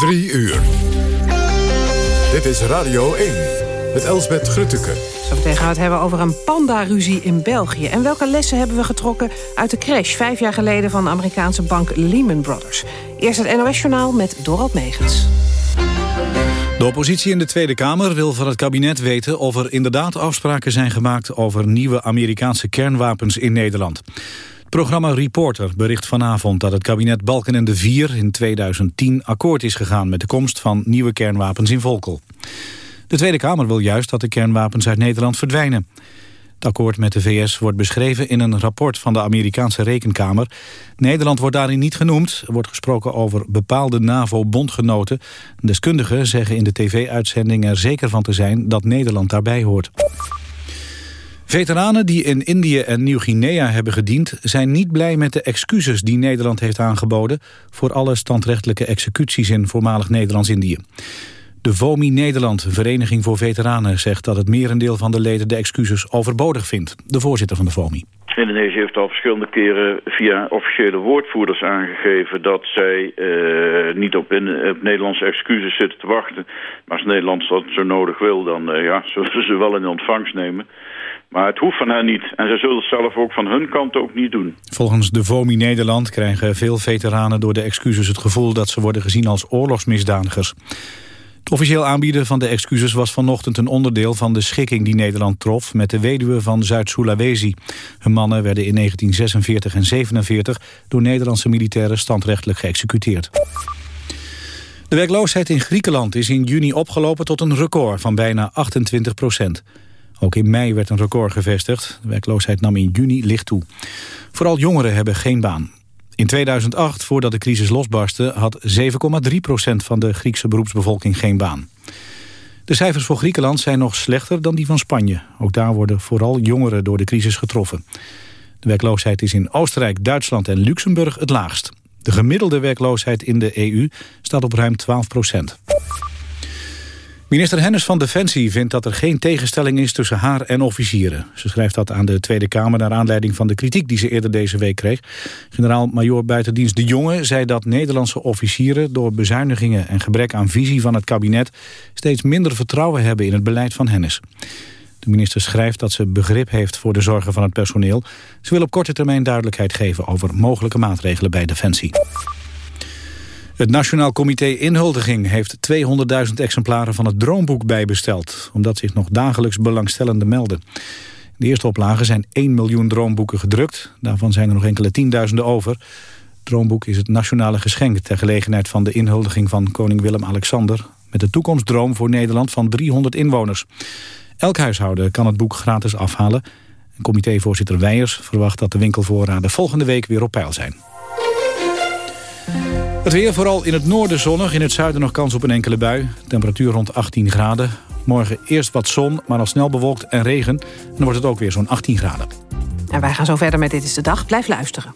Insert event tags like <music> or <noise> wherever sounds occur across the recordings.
Drie uur. Dit is Radio 1 met Elsbeth Grutteke. Zometeen gaan we het hebben over een panda-ruzie in België. En welke lessen hebben we getrokken uit de crash... vijf jaar geleden van de Amerikaanse bank Lehman Brothers? Eerst het NOS-journaal met Dorald Megens. De oppositie in de Tweede Kamer wil van het kabinet weten of er inderdaad afspraken zijn gemaakt over nieuwe Amerikaanse kernwapens in Nederland. Programma Reporter bericht vanavond dat het kabinet Balkenende 4 in 2010 akkoord is gegaan met de komst van nieuwe kernwapens in Volkel. De Tweede Kamer wil juist dat de kernwapens uit Nederland verdwijnen. Het akkoord met de VS wordt beschreven in een rapport van de Amerikaanse Rekenkamer. Nederland wordt daarin niet genoemd. Er wordt gesproken over bepaalde NAVO-bondgenoten. Deskundigen zeggen in de tv-uitzending er zeker van te zijn dat Nederland daarbij hoort. Veteranen die in Indië en Nieuw-Guinea hebben gediend... zijn niet blij met de excuses die Nederland heeft aangeboden... voor alle standrechtelijke executies in voormalig Nederlands-Indië. De VOMI Nederland, Vereniging voor Veteranen, zegt dat het merendeel van de leden de excuses overbodig vindt. De voorzitter van de VOMI. Indonesië heeft al verschillende keren via officiële woordvoerders aangegeven dat zij uh, niet op, Nederlandse excuses zitten te wachten. Maar als Nederland dat zo nodig wil, dan uh, ja, <laughs> zullen ze wel in ontvangst nemen. Maar het hoeft van hen niet. En ze zullen het zelf ook van hun kant ook niet doen. Volgens de VOMI Nederland krijgen veel veteranen door de excuses het gevoel dat ze worden gezien als oorlogsmisdadigers. Het officieel aanbieden van de excuses was vanochtend een onderdeel van de schikking die Nederland trof met de weduwe van Zuid-Sulawesi. Hun mannen werden in 1946 en 47 door Nederlandse militairen standrechtelijk geëxecuteerd. De werkloosheid in Griekenland is in juni opgelopen tot een record van bijna 28 procent. Ook in mei werd een record gevestigd. De werkloosheid nam in juni licht toe. Vooral jongeren hebben geen baan. In 2008, voordat de crisis losbarstte, had 7,3% van de Griekse beroepsbevolking geen baan. De cijfers voor Griekenland zijn nog slechter dan die van Spanje. Ook daar worden vooral jongeren door de crisis getroffen. De werkloosheid is in Oostenrijk, Duitsland en Luxemburg het laagst. De gemiddelde werkloosheid in de EU staat op ruim 12 procent. Minister Hennis van Defensie vindt dat er geen tegenstelling is tussen haar en officieren. Ze schrijft dat aan de Tweede Kamer naar aanleiding van de kritiek die ze eerder deze week kreeg. Generaal-majoor buitendienst De Jonge zei dat Nederlandse officieren door bezuinigingen en gebrek aan visie van het kabinet steeds minder vertrouwen hebben in het beleid van Hennis. De minister schrijft dat ze begrip heeft voor de zorgen van het personeel. Ze wil op korte termijn duidelijkheid geven over mogelijke maatregelen bij Defensie. Het Nationaal Comité Inhuldiging heeft 200.000 exemplaren van het Droomboek bijbesteld, omdat zich nog dagelijks belangstellenden melden. De eerste oplagen zijn 1 miljoen droomboeken gedrukt. Daarvan zijn er nog enkele tienduizenden over. Het Droomboek is het nationale geschenk ter gelegenheid van de inhuldiging van koning Willem-Alexander... met de toekomstdroom voor Nederland van 300 inwoners. Elk huishouden kan het boek gratis afhalen. Comitévoorzitter Weijers verwacht dat de winkelvoorraden volgende week weer op peil zijn. Het weer vooral in het noorden zonnig, in het zuiden nog kans op een enkele bui. Temperatuur rond 18 graden. Morgen eerst wat zon, maar al snel bewolkt en regen. En dan wordt het ook weer zo'n 18 graden. En wij gaan zo verder met Dit is de Dag. Blijf luisteren.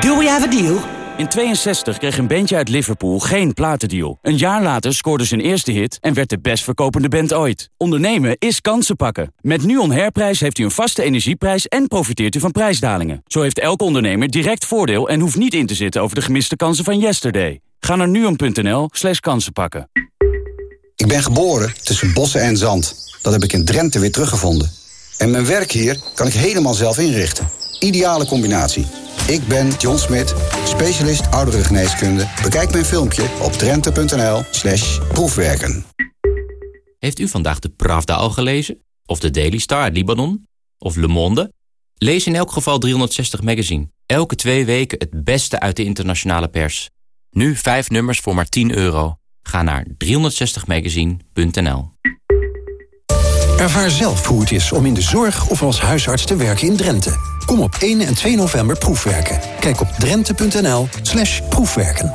Do we have a deal? In 62 kreeg een bandje uit Liverpool geen platendeal. Een jaar later scoorde zijn eerste hit en werd de best verkopende band ooit. Ondernemen is kansen pakken. Met NUON Herprijs heeft u een vaste energieprijs en profiteert u van prijsdalingen. Zo heeft elke ondernemer direct voordeel en hoeft niet in te zitten over de gemiste kansen van yesterday. Ga naar nuon.nl slash kansenpakken. Ik ben geboren tussen bossen en zand. Dat heb ik in Drenthe weer teruggevonden. En mijn werk hier kan ik helemaal zelf inrichten. Ideale combinatie. Ik ben John Smit, specialist ouderengeneeskunde. Bekijk mijn filmpje op drenthe.nl slash proefwerken. Heeft u vandaag de Pravda al gelezen? Of de Daily Star uit Libanon? Of Le Monde? Lees in elk geval 360 Magazine. Elke twee weken het beste uit de internationale pers. Nu vijf nummers voor maar 10 euro. Ga naar 360magazine.nl Ervaar zelf hoe het is om in de zorg of als huisarts te werken in Drenthe. Kom op 1 en 2 november proefwerken. Kijk op drenthe.nl proefwerken.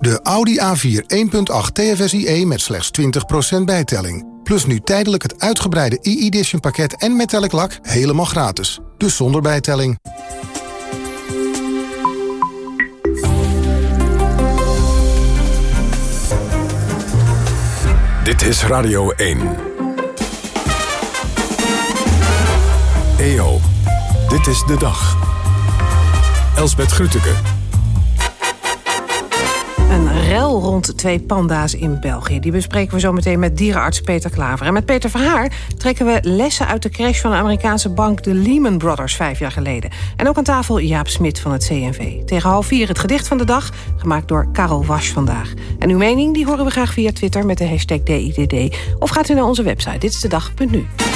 De Audi A4 1.8 TFSIe met slechts 20% bijtelling. Plus nu tijdelijk het uitgebreide e-edition pakket en metallic lak helemaal gratis. Dus zonder bijtelling. Dit is Radio 1. EO, dit is de dag. Elsbeth Grütke. Een rel rond twee panda's in België. Die bespreken we zo meteen met dierenarts Peter Klaver. En met Peter Verhaar trekken we lessen uit de crash van de Amerikaanse bank... de Lehman Brothers vijf jaar geleden. En ook aan tafel Jaap Smit van het CNV. Tegen half vier het gedicht van de dag, gemaakt door Karel Wasch vandaag. En uw mening die horen we graag via Twitter met de hashtag DIDD. Of gaat u naar onze website, dit is de.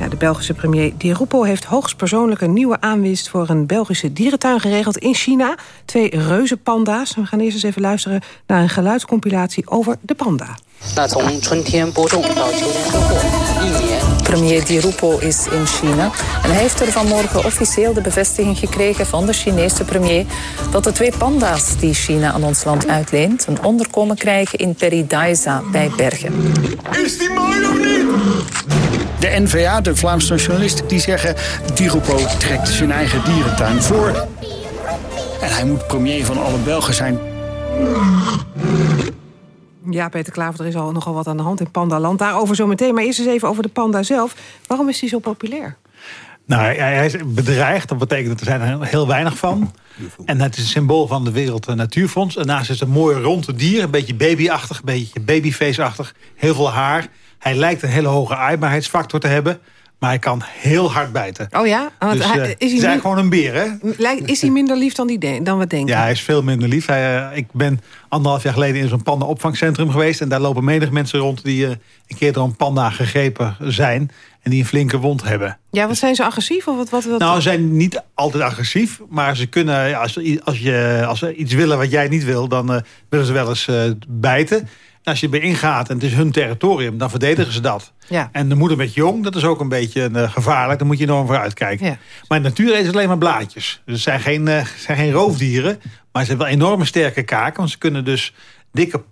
Ja, de Belgische premier Di Rupo heeft hoogstpersoonlijk een nieuwe aanwinst voor een Belgische dierentuin geregeld in China. Twee reuzenpanda's. We gaan eerst eens even luisteren naar een geluidscompilatie over de panda. Premier Di Rupo is in China en hij heeft er vanmorgen officieel de bevestiging gekregen van de Chinese premier dat de twee panda's die China aan ons land uitleent een onderkomen krijgen in Peridaisa bij Bergen. Is die mooi of niet? De NVA, de Vlaamse nationalisten, die zeggen... Di Rupo trekt zijn eigen dierentuin voor. En hij moet premier van alle Belgen zijn. Ja, Peter Klaver, er is al nogal wat aan de hand in Pandaland. Daarover zo meteen. Maar eerst eens even over de panda zelf. Waarom is hij zo populair? Nou, hij is bedreigd. Dat betekent dat er zijn er heel weinig van. En het is een symbool van de Wereld Natuurfonds. Daarnaast is het een mooi ronde dier. Een beetje babyachtig, een beetje babyface-achtig. Heel veel haar. Hij lijkt een hele hoge aaibaarheidsfactor te hebben. Maar hij kan heel hard bijten. Oh ja? Want dus, hij, uh, is hij is gewoon een beer, hè? Is hij minder lief dan, die dan we denken? Ja, hij is veel minder lief. Hij, eh, ik ben anderhalf jaar geleden in zo'n panda-opvangcentrum geweest. En daar lopen menig mensen rond die eh, een keer door een panda gegrepen zijn. En die een flinke wond hebben. Ja, wat zijn ze agressief? Of wat, wat, wat? Nou, ze zijn niet altijd agressief. Maar ze kunnen, ja, als, als, je, als ze iets willen wat jij niet wil... dan eh, willen ze wel eens eh, bijten. En als je erbij ingaat en het is hun territorium... dan verdedigen ze dat. Ja. En de moeder met jong, dat is ook een beetje eh, gevaarlijk. Daar moet je enorm voor uitkijken. Ja. Maar in de natuur eten ze alleen maar blaadjes. Dus het zijn geen, eh, zijn geen roofdieren. Maar ze hebben wel enorme sterke kaken. Want ze kunnen dus dikke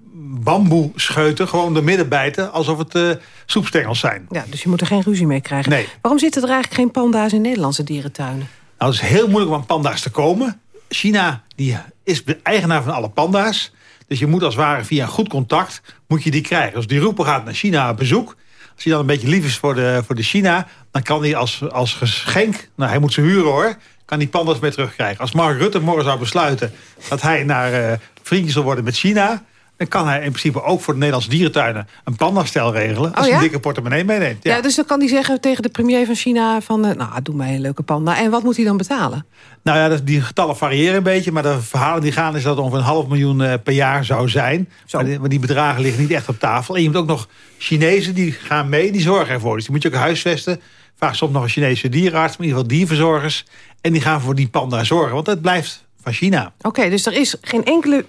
bamboe scheuten... gewoon door midden bijten, alsof het eh, soepstengels zijn. Ja, dus je moet er geen ruzie mee krijgen. Nee. Waarom zitten er eigenlijk geen panda's in Nederlandse dierentuinen? Nou, het is heel moeilijk om aan panda's te komen. China die is de eigenaar van alle panda's. Dus je moet als het ware via een goed contact moet je die krijgen. Als die roeper gaat naar China op bezoek... als hij dan een beetje lief is voor de, voor de China... dan kan hij als, als geschenk... nou, hij moet ze huren hoor... kan die panda's mee terugkrijgen. Als Mark Rutte morgen zou besluiten... dat hij naar eh vriendjes wil worden met China... dan kan hij in principe ook voor de Nederlandse dierentuinen... een pandastel regelen als Oh, hij een dikke portemonnee meeneemt. Ja. dus dan kan hij zeggen tegen de premier van China... van, eh, nou, doe mij een leuke panda. En wat moet hij dan betalen? Nou ja, dat- die getallen variëren een beetje. Maar de verhalen die gaan is dat het ongeveer een half miljoen eh, per jaar zou zijn. Maar die, maar die bedragen liggen niet echt op tafel. En je hebt ook nog Chinezen die gaan mee, die zorgen ervoor. Dus die moet je ook huisvesten. Vaak soms nog een Chinese dierenarts, maar in ieder geval dierverzorgers. En die gaan voor die panda zorgen, want het blijft van China. Oké, dus er is geen enkele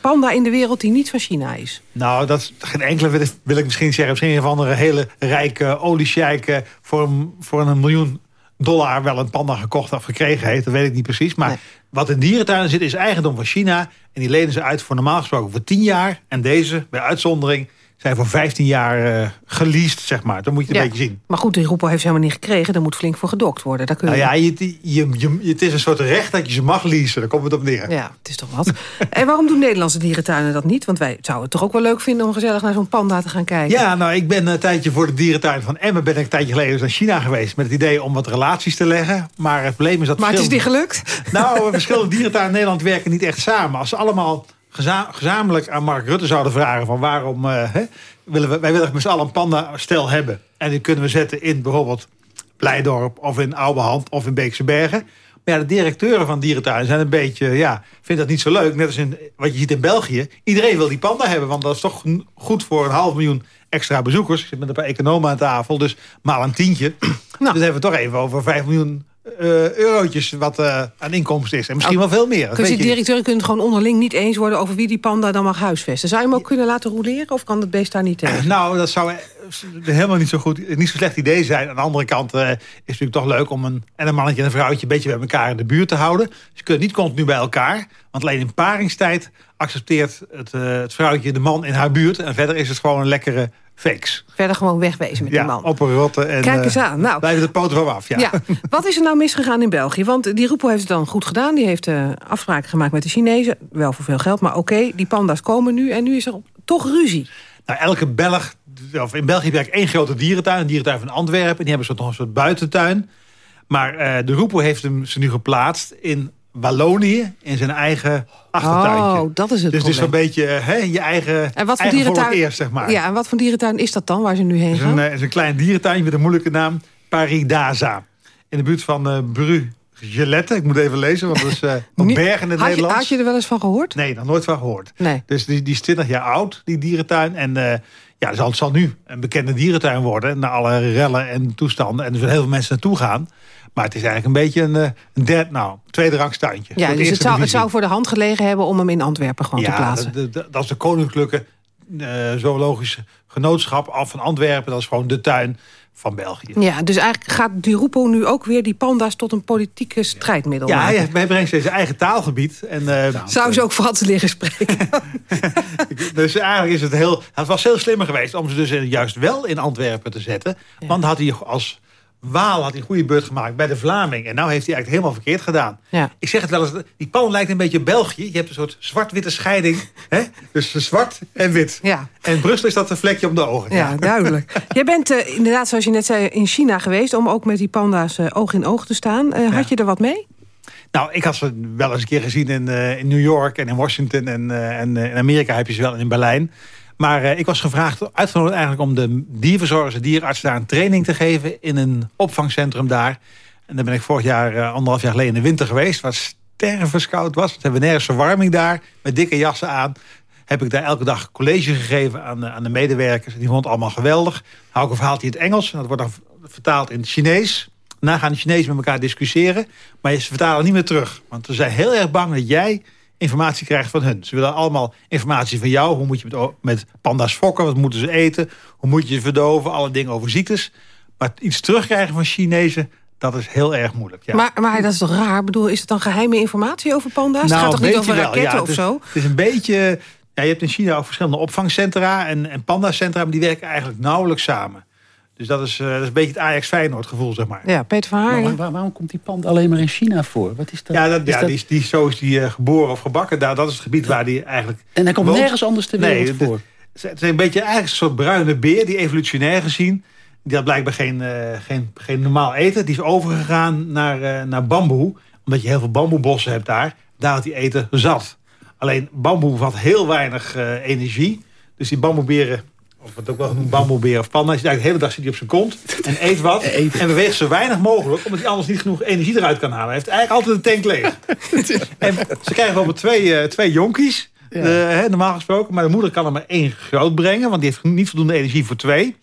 panda in de wereld die niet van China is. Nou, dat is geen enkele wil ik, wil ik misschien zeggen. Misschien een of andere hele rijke oliesjeik eh, voor, een- voor een miljoen dollar wel een panda gekocht of gekregen heeft. Dat weet ik niet precies. Maar wat in dierentuinen zit is eigendom van China. En die lenen ze uit voor normaal gesproken voor 10 jaar. En deze, bij uitzondering, zijn voor 15 jaar uh, geleased, zeg maar. Dan moet je het een beetje zien. Maar goed, die roepo heeft ze helemaal niet gekregen. Daar moet flink voor gedokt worden. Daar kun je... Nou ja, je, je, je, het is een soort recht dat je ze mag leasen. Daar komt het op neer. Ja, het is toch wat. <laughs> en waarom doen Nederlandse dierentuinen dat niet? Want wij zouden het toch ook wel leuk vinden... om gezellig naar zo'n panda te gaan kijken. Ja, nou, ik ben een tijdje voor de dierentuin van Emmen... ben ik een tijdje geleden naar China geweest... met het idee om wat relaties te leggen. Maar het probleem is dat... Maar het is niet gelukt? Nou, <laughs> verschillende dierentuinen in Nederland werken niet echt samen. Als ze allemaal gezamenlijk aan Mark Rutte zouden vragen... van waarom uh, willen we, wij willen met z'n allen een panda-stel hebben... en die kunnen we zetten in bijvoorbeeld Blijdorp of in Ouwehand of in Beekse Bergen... Maar ja, de directeuren van dierentuinen zijn een beetje, ja, vinden dat niet zo leuk. Net als in, wat je ziet in België. Iedereen wil die panda hebben, want dat is toch goed voor een half miljoen extra bezoekers. Ik zit met een paar economen aan tafel, dus maal een tientje. <clears throat> Nou. Dus hebben we toch even over 5 miljoen uh, eurotjes wat uh, aan inkomsten is. En misschien wel veel meer. Dus die directeuren kunnen het gewoon onderling niet eens worden... over wie die panda dan mag huisvesten. Zou je hem ook kunnen laten roleren of kan het beest daar niet tegen? <clears throat> Nou, dat zou helemaal niet zo goed, niet zo slecht idee zijn. Aan de andere kant uh, is het natuurlijk toch leuk om een, en een mannetje en een vrouwtje... een beetje bij elkaar in de buurt te houden. Ze kunnen niet continu bij elkaar. Want alleen in paringstijd accepteert het, het vrouwtje de man in haar buurt. En verder is het gewoon een lekkere fakes. Verder gewoon wegwezen met ja, die man. op een rotte en Kijk eens aan. Nou, blijven de poten van af. Ja. ja. Wat is er nou misgegaan in België? Want die Roepo heeft het dan goed gedaan. Die heeft uh, afspraken gemaakt met de Chinezen. Wel voor veel geld, maar oké. die panda's komen nu en nu is er toch ruzie. Nou, elke Belg, of in België je één grote dierentuin. Een dierentuin van Antwerpen. Die hebben ze nog een soort buitentuin. Maar uh, de Roepo heeft hem ze nu geplaatst in Wallonië in zijn eigen achtertuintje. Oh, dat is het Dus het is een beetje hè, je eigen, en wat voor dierentuin, eerst, zeg maar. Ja, en wat voor dierentuin is dat dan, waar ze nu heen gaan? Het is een, is een klein dierentuintje met een moeilijke naam. Paridaza. In de buurt van uh, Bru. Gelette, ik moet even lezen, want dat is uh, <laughs> een berg in het had Nederlands. Je, had je er wel eens van gehoord? Nee, nog nooit van gehoord. Nee. Dus die, die is 20 jaar oud, die dierentuin. En uh, ja, het zal, nu een bekende dierentuin worden. Na alle rellen en toestanden. En er zullen heel veel mensen naartoe gaan. Maar het is eigenlijk een beetje een, een derde, nou, tweede rangs tuintje. Ja, dus het zou, het zou voor de hand gelegen hebben om hem in Antwerpen gewoon ja, te plaatsen. De, de, dat is de koninklijke uh, zoologische genootschap af van Antwerpen. Dat is gewoon de tuin van België. Ja, dus eigenlijk gaat Di Rupo nu ook weer die panda's tot een politieke strijdmiddel ja, maken. Ja, hij brengt zijn eigen taalgebied. En, uh, Zou ze ook Frans leren spreken? <laughs> dus eigenlijk is het heel... Het was heel slimmer geweest om ze dus juist wel in Antwerpen te zetten. Ja. Want had hij als Waal had hij een goede beurt gemaakt bij de Vlaming. En nou heeft hij eigenlijk helemaal verkeerd gedaan. Ja. Ik zeg het wel eens, die pan lijkt een beetje België. Je hebt een soort zwart-witte scheiding. <laughs> hè? Dus zwart en wit. Ja. En Brussel is dat een vlekje om de ogen. Ja, ja. duidelijk. <laughs> Jij bent uh, inderdaad, zoals je net zei, in China geweest... om ook met die panda's uh, oog in oog te staan. Uh, ja. Had je er wat mee? Nou, ik had ze wel eens een keer gezien in, in New York en in Washington. En, en in Amerika heb je ze wel in Berlijn. Maar uh, ik was gevraagd, uitgenodigd eigenlijk om de dierverzorgers, de dierenartsen daar een training te geven in een opvangcentrum daar. En daar ben ik vorig jaar, uh, anderhalf jaar geleden in de winter geweest, waar stervenskoud was. We hebben nergens verwarming daar, met dikke jassen aan. Heb ik daar elke dag college gegeven aan de, aan de medewerkers. Die vonden het allemaal geweldig. Hou ik een verhaaltje in het Engels. En dat wordt dan vertaald in het Chinees. Daarna gaan de Chinezen met elkaar discussiëren. Maar ze vertalen niet meer terug. Want ze zijn heel erg bang dat jij informatie krijgt van hun. Ze willen allemaal informatie van jou. Hoe moet je met, met panda's fokken? Wat moeten ze eten? Hoe moet je ze verdoven? Alle dingen over ziektes. Maar iets terugkrijgen van Chinezen... dat is heel erg moeilijk. Ja. Maar, maar dat is toch raar? Ik bedoel, is het dan geheime informatie over panda's? Nou, het gaat toch niet over wel. raketten ja, of is, zo? Het is een beetje... Ja, je hebt in China ook verschillende opvangcentra en, en pandacentra... maar die werken eigenlijk nauwelijks samen. Dus dat is, uh, dat is een beetje het Ajax Feyenoord gevoel, zeg maar. Ja, Peter van Haar. Maar waar, waarom komt die pand alleen maar in China voor? Wat is dat? Ja, dat, is ja dat... Die, die, zo is die uh, geboren of gebakken. Daar, dat is het gebied waar die eigenlijk En hij komt woont. nergens anders ter wereld nee, voor? Het is een beetje eigenlijk een soort bruine beer... die evolutionair gezien... die had blijkbaar geen, uh, geen, geen normaal eten. Die is overgegaan naar, naar bamboe. Omdat je heel veel bamboebossen hebt daar. Daar had hij eten zat. Alleen bamboe bevat heel weinig energie. Dus die bamboeberen of wat ook wel genoemd bamboebeer of panda. De hele dag zit hij op zijn kont en eet wat. <laughs> En beweegt zo weinig mogelijk, omdat hij anders niet genoeg energie eruit kan halen. Hij heeft eigenlijk altijd een tank leeg. <laughs> en ze krijgen wel twee, uh, twee jonkies, ja. hè, normaal gesproken. Maar de moeder kan er maar één groot brengen, want die heeft niet voldoende energie voor twee.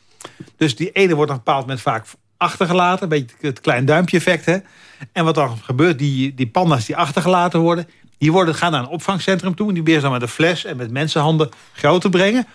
Dus die ene wordt dan bepaald met vaak achtergelaten. Een beetje het klein duimpje effect. Hè. En wat dan gebeurt, die, die panda's die achtergelaten worden... die worden, gaan naar een opvangcentrum toe. En die proberen ze dan met een fles en met mensenhanden groot te brengen.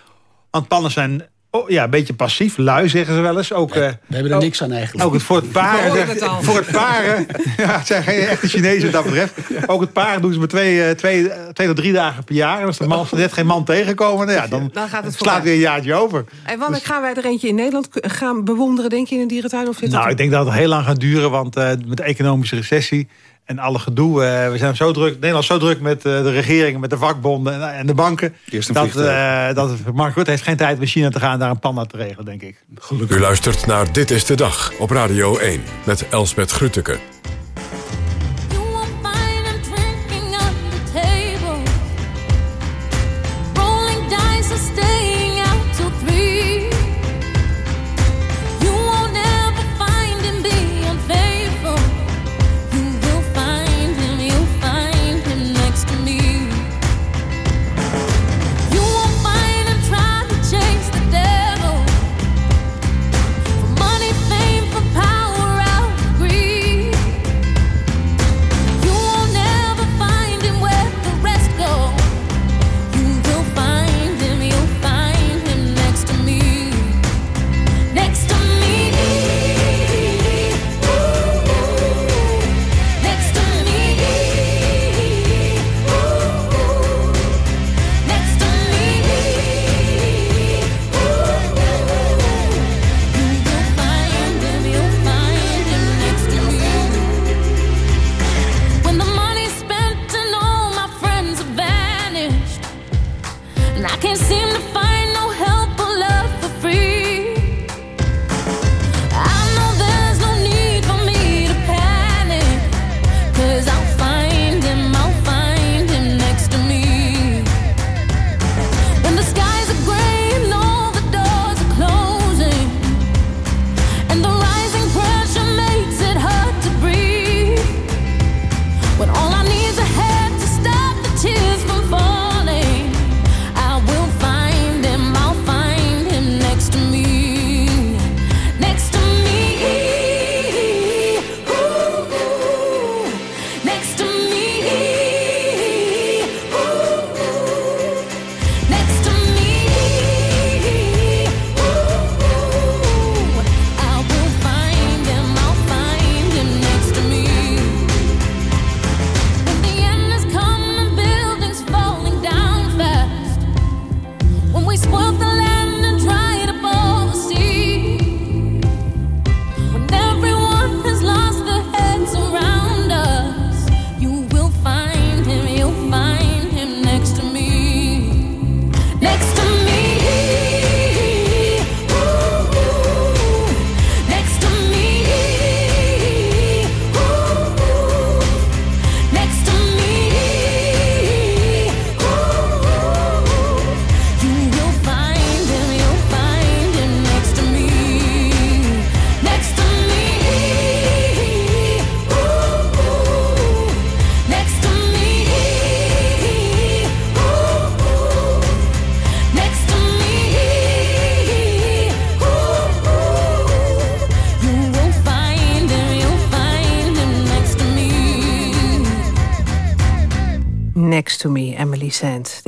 Want pannen zijn Oh, ja, een beetje passief, lui zeggen ze wel eens. Ook, we hebben er niks aan eigenlijk. Ook het voor het paren. Het voor het paren. <laughs> ja, het zijn geen echte Chinezen wat dat betreft. Ook het paren doen ze maar twee, twee, twee tot drie dagen per jaar. En als er man, net geen man tegenkomen, nou ja, dan, dan gaat het slaat weer een jaartje over. En wanneer dus, gaan wij er eentje in Nederland gaan bewonderen, denk je, in een dierentuin? Of nou, ik denk dat het heel lang gaat duren, want uh, met de economische recessie en alle gedoe. Uh, we zijn zo druk, Nederland is zo druk met uh, de regering, met de vakbonden en, en de banken. Dat, uh, dat Mark Rutte heeft geen tijd met China te gaan daar een panda te regelen, denk ik. Gelukkig. U luistert naar Dit is de Dag op Radio 1 met Elsbeth Grutteke.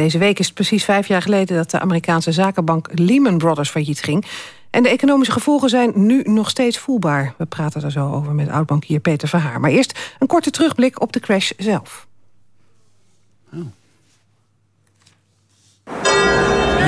Deze week is precies vijf jaar geleden dat de Amerikaanse zakenbank Lehman Brothers failliet ging. En de economische gevolgen zijn nu nog steeds voelbaar. We praten er zo over met oud-bankier Peter Verhaar. Maar eerst een korte terugblik op de crash zelf. Oh.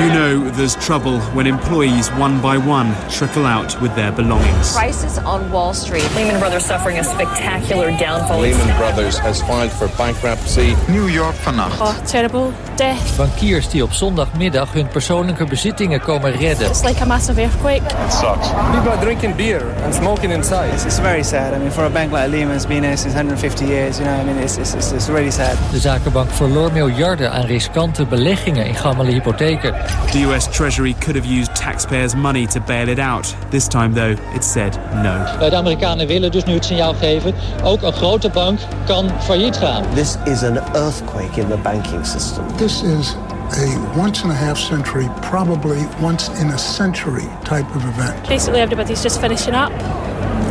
You know there's trouble when employees one by one trickle out with their belongings. Crisis on Wall Street. Lehman Brothers suffering a spectacular downfall. Lehman Brothers has filed for bankruptcy. New York vannacht. Oh, terrible death. Bankiers die op zondagmiddag hun persoonlijke bezittingen komen redden. It's like a massive earthquake. It sucks. People are drinking beer and smoking inside. It's, it's very sad. I mean, for a bank like Lehman, it's been here since 150 years. You know, I mean, it's, it's, it's, it's really sad. De zakenbank verloor miljarden aan riskante beleggingen in gammele hypotheken. The US Treasury could have used taxpayers' money to bail it out. This time, though, it said no. De Amerikanen willen dus nu het signaal geven... ook een grote bank kan failliet gaan. This is an earthquake in the banking system. This is a once in a half century, probably once in a century type of event. Basically, everybody's just finishing up.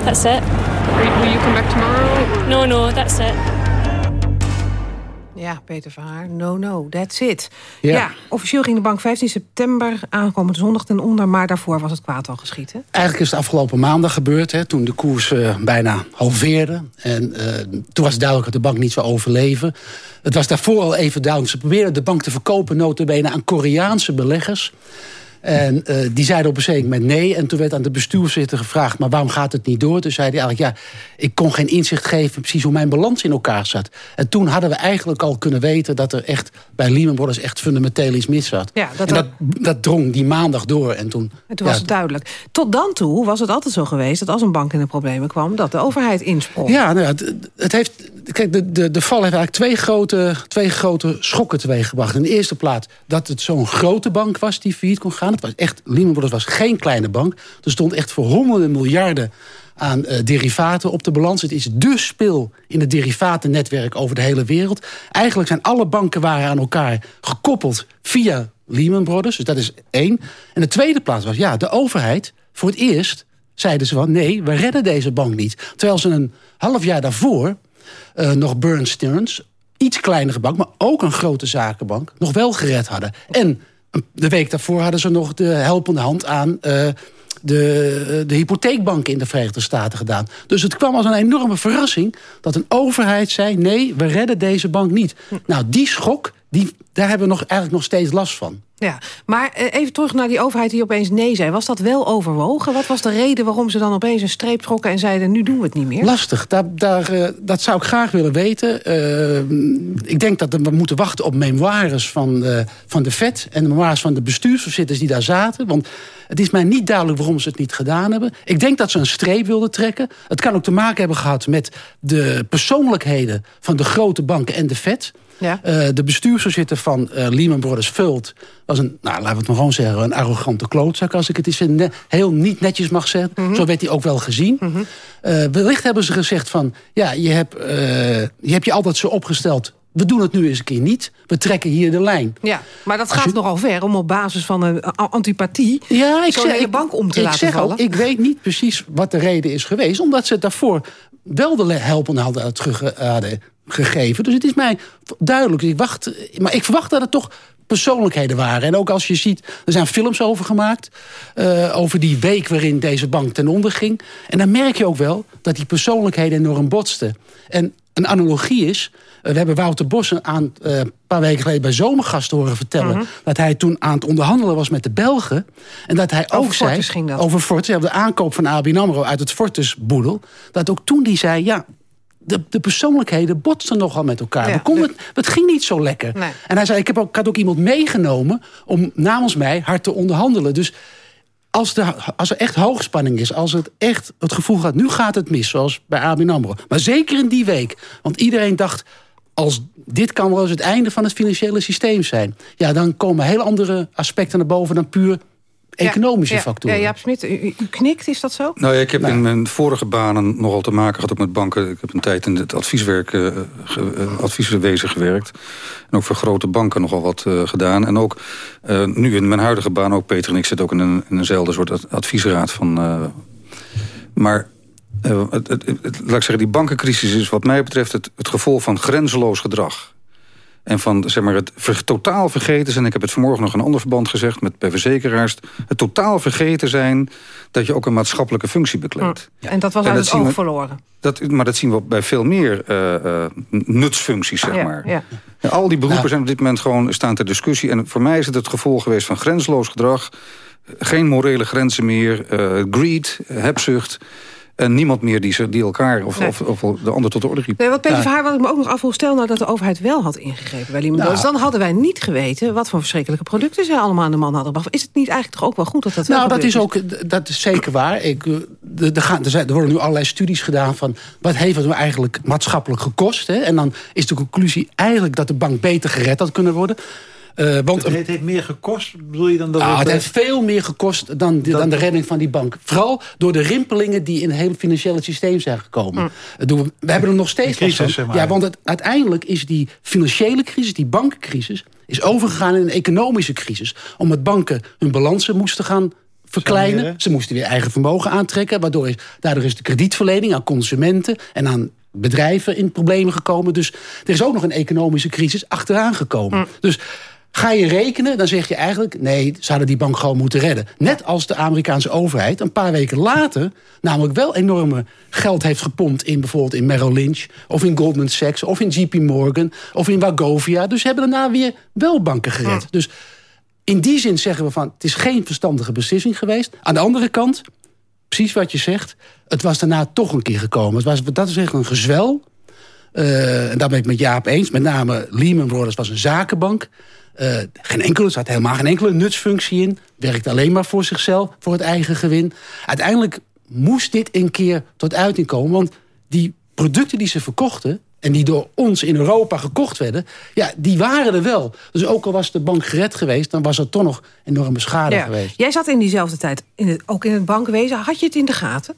That's it. Will you come back tomorrow? No, no, that's it. Ja, Peter Verhaar, no, no, that's it. Ja. Ja. officieel ging de bank 15 september aankomende zondag ten onder... maar daarvoor was het kwaad al geschieten. Eigenlijk is het afgelopen maandag gebeurd, hè, toen de koers eh, bijna halveerde. En eh, toen was het duidelijk dat de bank niet zou overleven. Het was daarvoor al even duidelijk. Ze probeerden de bank te verkopen, notabene aan Koreaanse beleggers. En eh, die zeiden op een zeker moment nee. En toen werd aan de bestuurszitter gevraagd... maar waarom gaat het niet door? Toen zei hij eigenlijk, ja, ik kon geen inzicht geven... precies hoe mijn balans in elkaar zat. En toen hadden we eigenlijk al kunnen weten... dat er echt bij Lehman Brothers echt fundamenteel iets mis zat. Ja, dat en dat, dat drong die maandag door. En toen, En toen was het duidelijk. Tot dan toe was het altijd zo geweest dat als een bank in de problemen kwam... dat de overheid insprong. Ja, nou ja, het, het heeft, kijk, de, de, de val heeft eigenlijk twee grote, twee grote schokken teweeggebracht. In de eerste plaats dat het zo'n grote bank was die failliet kon gaan. Het was echt, Lehman Brothers was geen kleine bank. Er stond echt voor honderden miljarden aan eh, derivaten op de balans. Het is dé spil in het derivatennetwerk over de hele wereld. Eigenlijk zijn alle banken waren aan elkaar gekoppeld via Lehman Brothers. Dus dat is één. En de tweede plaats was, ja, de overheid voor het eerst zeiden ze van... nee, we redden deze bank niet. Terwijl ze een half jaar daarvoor eh, nog Burn Stearns... iets kleinere bank, maar ook een grote zakenbank... nog wel gered hadden. En de week daarvoor hadden ze nog de helpende hand aan... eh, de, de hypotheekbanken in de Verenigde Staten gedaan. Dus het kwam als een enorme verrassing dat een overheid zei... nee, we redden deze bank niet. Nou, die schok, die, daar hebben we nog, eigenlijk nog steeds last van. Ja, maar eh, even terug naar die overheid die opeens nee zei. Was dat wel overwogen? Wat was de reden waarom ze dan opeens een streep trokken... en zeiden, nu doen we het niet meer? Lastig, daar, daar, eh, dat zou ik graag willen weten. Eh, ik denk dat we moeten wachten op memoires van, van de FED... en de memoires van de bestuursvoorzitters die daar zaten. Want het is mij niet duidelijk waarom ze het niet gedaan hebben. Ik denk dat ze een streep wilden trekken. Het kan ook te maken hebben gehad met de persoonlijkheden... van de grote banken en de FED... Ja. Eh, de bestuursvoorzitter van eh, Lehman Brothers Vult was een, nou, laten we het maar gewoon zeggen, een arrogante klootzak, als ik het eens heel niet netjes mag zeggen. Mhm. Zo werd hij ook wel gezien. Eh, wellicht hebben ze gezegd van, ja, je hebt, je hebt je altijd zo opgesteld. We doen het nu eens een keer niet. We trekken hier de lijn. Ja, maar dat gaat je- nogal ver om op basis van een antipathie... Ja, ik zeg, bank om te ik laten zeg vallen. Ook, ik weet niet precies wat de reden is geweest. Omdat ze daarvoor wel de helpende hand hadden terug hadden gegeven. Dus het is mij duidelijk. Ik wacht, maar ik verwacht dat het toch persoonlijkheden waren. En ook als je ziet, er zijn films over gemaakt... eh, over die week waarin deze bank ten onder ging. En dan merk je ook wel dat die persoonlijkheden enorm botsten. En een analogie is... eh, we hebben Wouter Bos een eh, een paar weken geleden bij Zomergast horen vertellen... Mhm. dat hij toen aan het onderhandelen was met de Belgen. En dat hij ook zei... Fortis ging dat. Over Fortis, de aankoop van ABN AMRO uit het Fortis-boedel. Dat ook toen die zei, ja, de, de persoonlijkheden botsten nogal met elkaar. Ja, we konden, de- het, ging niet zo lekker. Nee. En hij zei, ik, heb ook, ik had ook iemand meegenomen om namens mij hard te onderhandelen. Dus als, de, als er echt hoogspanning is, als het echt het gevoel gaat... nu gaat het mis, zoals bij ABN AMRO. Maar zeker in die week. Want iedereen dacht, als dit kan wel eens het einde van het financiële systeem zijn. Ja, dan komen hele andere aspecten naar boven dan puur economische ja, factoren. Ja, Jaap Smit, u, u knikt, is dat zo? Nou ja, ik heb in mijn vorige banen nogal te maken gehad ook met banken. Ik heb een tijd in het advieswerk, eh, ge- eh, advieswezen gewerkt. En ook voor grote banken nogal wat eh, gedaan. En ook eh, nu in mijn huidige baan, ook Peter en ik zitten ook in, een, in eenzelfde soort ad- adviesraad van... eh, maar het, het, het- laat ik zeggen, die bankencrisis is wat mij betreft het, het gevolg van grenzeloos gedrag. En van zeg maar, het totaal vergeten zijn... ik heb het vanmorgen nog in een ander verband gezegd... met bij verzekeraars... het totaal vergeten zijn dat je ook een maatschappelijke functie bekleedt. En dat was En uit dat het zien oog we- verloren. Dat, maar dat zien we bij veel meer eh, eh, nutsfuncties, zeg Ja, maar. ja. Ja, al die beroepen zijn op dit moment gewoon staan ter discussie. En voor mij is het het gevolg geweest van grenzeloos gedrag. Geen morele grenzen meer. eh, greed, hebzucht. En niemand meer die, ze- die elkaar of, Nee. of, of de ander tot de orde riep. Nee, wat Peter Ja. Verhaar, wat ik me ook nog afvroeg... stel nou dat de overheid wel had ingegrepen bij Lehman Brothers... dan hadden wij niet geweten wat voor verschrikkelijke producten... ze allemaal aan de man hadden gebracht. Is het niet eigenlijk toch ook wel goed dat dat wel Nou, dat is ook dat is zeker waar. Ik, eh, er, er gaan, er, zijn, er worden nu allerlei studies gedaan van wat heeft het nou eigenlijk maatschappelijk gekost. Hè? En dan is de conclusie eigenlijk dat de bank beter gered had kunnen worden. Eh, want Het heeft meer gekost, bedoel je dan dat Ah, het... het eh, heeft veel meer gekost dan, de- dan de redding van die bank. Vooral door de rimpelingen die in het hele financiële systeem zijn gekomen. Het doen We, we hebben er nog steeds crisis, last zeg van. maar. Ja, want het, uiteindelijk is die financiële crisis, die bankencrisis... is overgegaan in een economische crisis. Omdat banken hun balansen moesten gaan verkleinen. Ze moesten weer eigen vermogen aantrekken. Waardoor is, daardoor is de kredietverlening aan consumenten en aan bedrijven in problemen gekomen. Dus er is ook nog een economische crisis achteraan gekomen. Dus Ga je rekenen, dan zeg je eigenlijk... nee, ze hadden die bank gewoon moeten redden. Net als de Amerikaanse overheid een paar weken later... namelijk wel enorme geld heeft gepompt in bijvoorbeeld in Merrill Lynch... of in Goldman Sachs, of in JP Morgan, of in Wagovia. Dus ze hebben daarna weer wel banken gered. Dus in die zin zeggen we van... het is geen verstandige beslissing geweest. Aan de andere kant, precies wat je zegt... het was daarna toch een keer gekomen. Het was, dat is echt een gezwel... Uh, en daar ben ik met Jaap eens. Met name Lehman Brothers was een zakenbank. Uh, geen enkele, er zat helemaal geen enkele nutsfunctie in. Werkt alleen maar voor zichzelf, voor het eigen gewin. Uiteindelijk moest dit een keer tot uiting komen. Want die producten die ze verkochten... en die door ons in Europa gekocht werden... ja, die waren er wel. Dus ook al was de bank gered geweest... dan was er toch nog enorme schade ja. geweest. Jij zat in diezelfde tijd in het, ook in het bankwezen. Had je het in de gaten?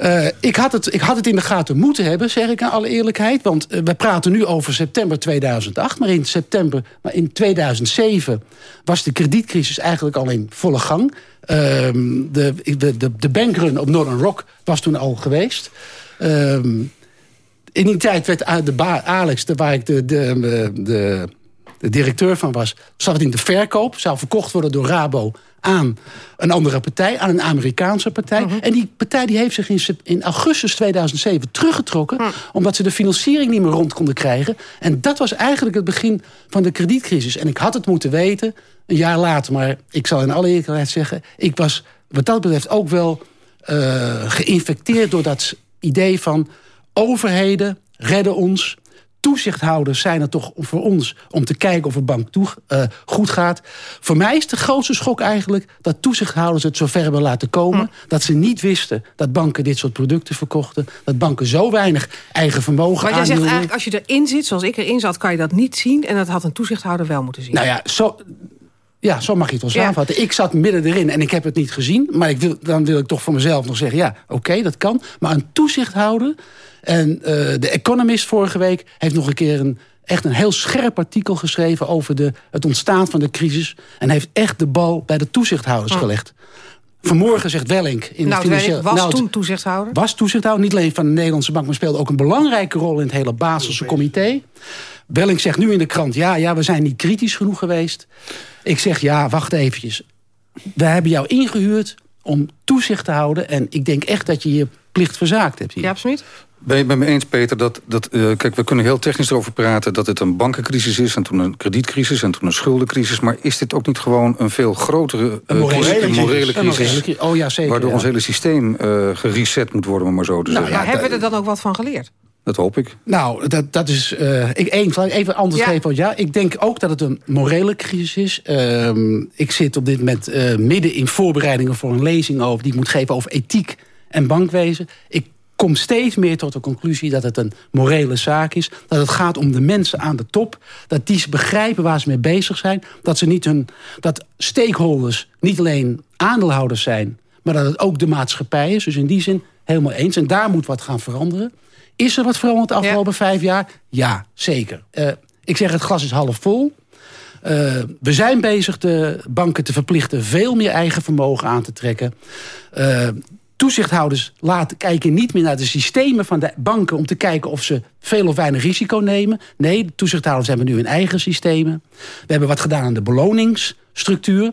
Uh, ik, had het, ik had het in de gaten moeten hebben, zeg ik in alle eerlijkheid. Want uh, we praten nu over september 2008. Maar in, september, maar in 2007 was de kredietcrisis eigenlijk al in volle gang. Uh, de, de, de, de bankrun op Northern Rock was toen al geweest. Ehm, in die tijd werd de Alex, waar ik de, de, de, de directeur van was... zat in de verkoop, zou verkocht worden door Rabo aan een andere partij, aan een Amerikaanse partij. Mhm. En die partij die heeft zich in, in augustus 2007 teruggetrokken... omdat ze de financiering niet meer rond konden krijgen. En dat was eigenlijk het begin van de kredietcrisis. En ik had het moeten weten, een jaar later. Maar ik zal in alle eerlijkheid zeggen... ik was wat dat betreft ook wel uh, geïnfecteerd door dat idee van... overheden redden ons, toezichthouders zijn er toch voor ons om te kijken of een bank toe, uh, goed gaat. Voor mij is de grootste schok eigenlijk dat toezichthouders het zover hebben laten komen. Dat ze niet wisten dat banken dit soort producten verkochten. Dat banken zo weinig eigen vermogen Maar jij zegt eigenlijk, als je erin zit, zoals ik erin zat, kan je dat niet zien. En dat had een toezichthouder wel moeten zien. Nou ja, zo, ja, zo mag je het wel samenvatten. Ja. Ik zat midden erin en ik heb het niet gezien. Maar ik wil, dan wil ik toch voor mezelf nog zeggen... ja, oké, okay, dat kan. Maar een toezichthouder... en uh, de Economist vorige week heeft nog een keer... een echt een heel scherp artikel geschreven... over de, het ontstaan van de crisis... en heeft echt de bal bij de toezichthouders Hm. gelegd. Vanmorgen zegt Wellink... In nou, het financieel, was nou, toen toezichthouder. was toezichthouder, niet alleen van de Nederlandse bank... maar speelde ook een belangrijke rol in het hele Baselse comité. Wellink zegt nu in de krant... ja, ja, we zijn niet kritisch genoeg geweest. Ik zeg, ja, wacht eventjes. We hebben jou ingehuurd om toezicht te houden... en ik denk echt dat je je plicht verzaakt hebt hier. Ja, absoluut. Ben je het met me eens, Peter, dat... dat uh, kijk, we kunnen heel technisch erover praten... dat het een bankencrisis is en toen een kredietcrisis... en toen een schuldencrisis. Maar is dit ook niet gewoon een veel grotere uh, een morele, crisis, crisis. een morele crisis? Een morele, oh ja, zeker. Waardoor ja. ons hele systeem uh, gereset moet worden, om maar zo te nou, zeggen. Ja, hebben we er dan ook wat van geleerd? Dat hoop ik. Nou, dat, dat is... Uh, ik, één, even anders Ja. geven. Ja, ik denk ook dat het een morele crisis is. Uh, ik zit op dit moment uh, midden in voorbereidingen voor een lezing over... die ik moet geven over ethiek en bankwezen. Ik kom steeds meer tot de conclusie dat het een morele zaak is. Dat het gaat om de mensen aan de top. Dat die begrijpen waar ze mee bezig zijn. Dat, ze niet hun, dat stakeholders niet alleen aandeelhouders zijn... maar dat het ook de maatschappij is. Dus in die zin helemaal eens. En daar moet wat gaan veranderen. Is er wat veranderd de afgelopen ja. vijf jaar? Ja, zeker. Uh, ik zeg het glas is half vol. Uh, we zijn bezig de banken te verplichten veel meer eigen vermogen aan te trekken. Uh, toezichthouders laten kijken niet meer naar de systemen van de banken... om te kijken of ze veel of weinig risico nemen. Nee, de toezichthouders hebben nu hun eigen systemen. We hebben wat gedaan aan de beloningsstructuur.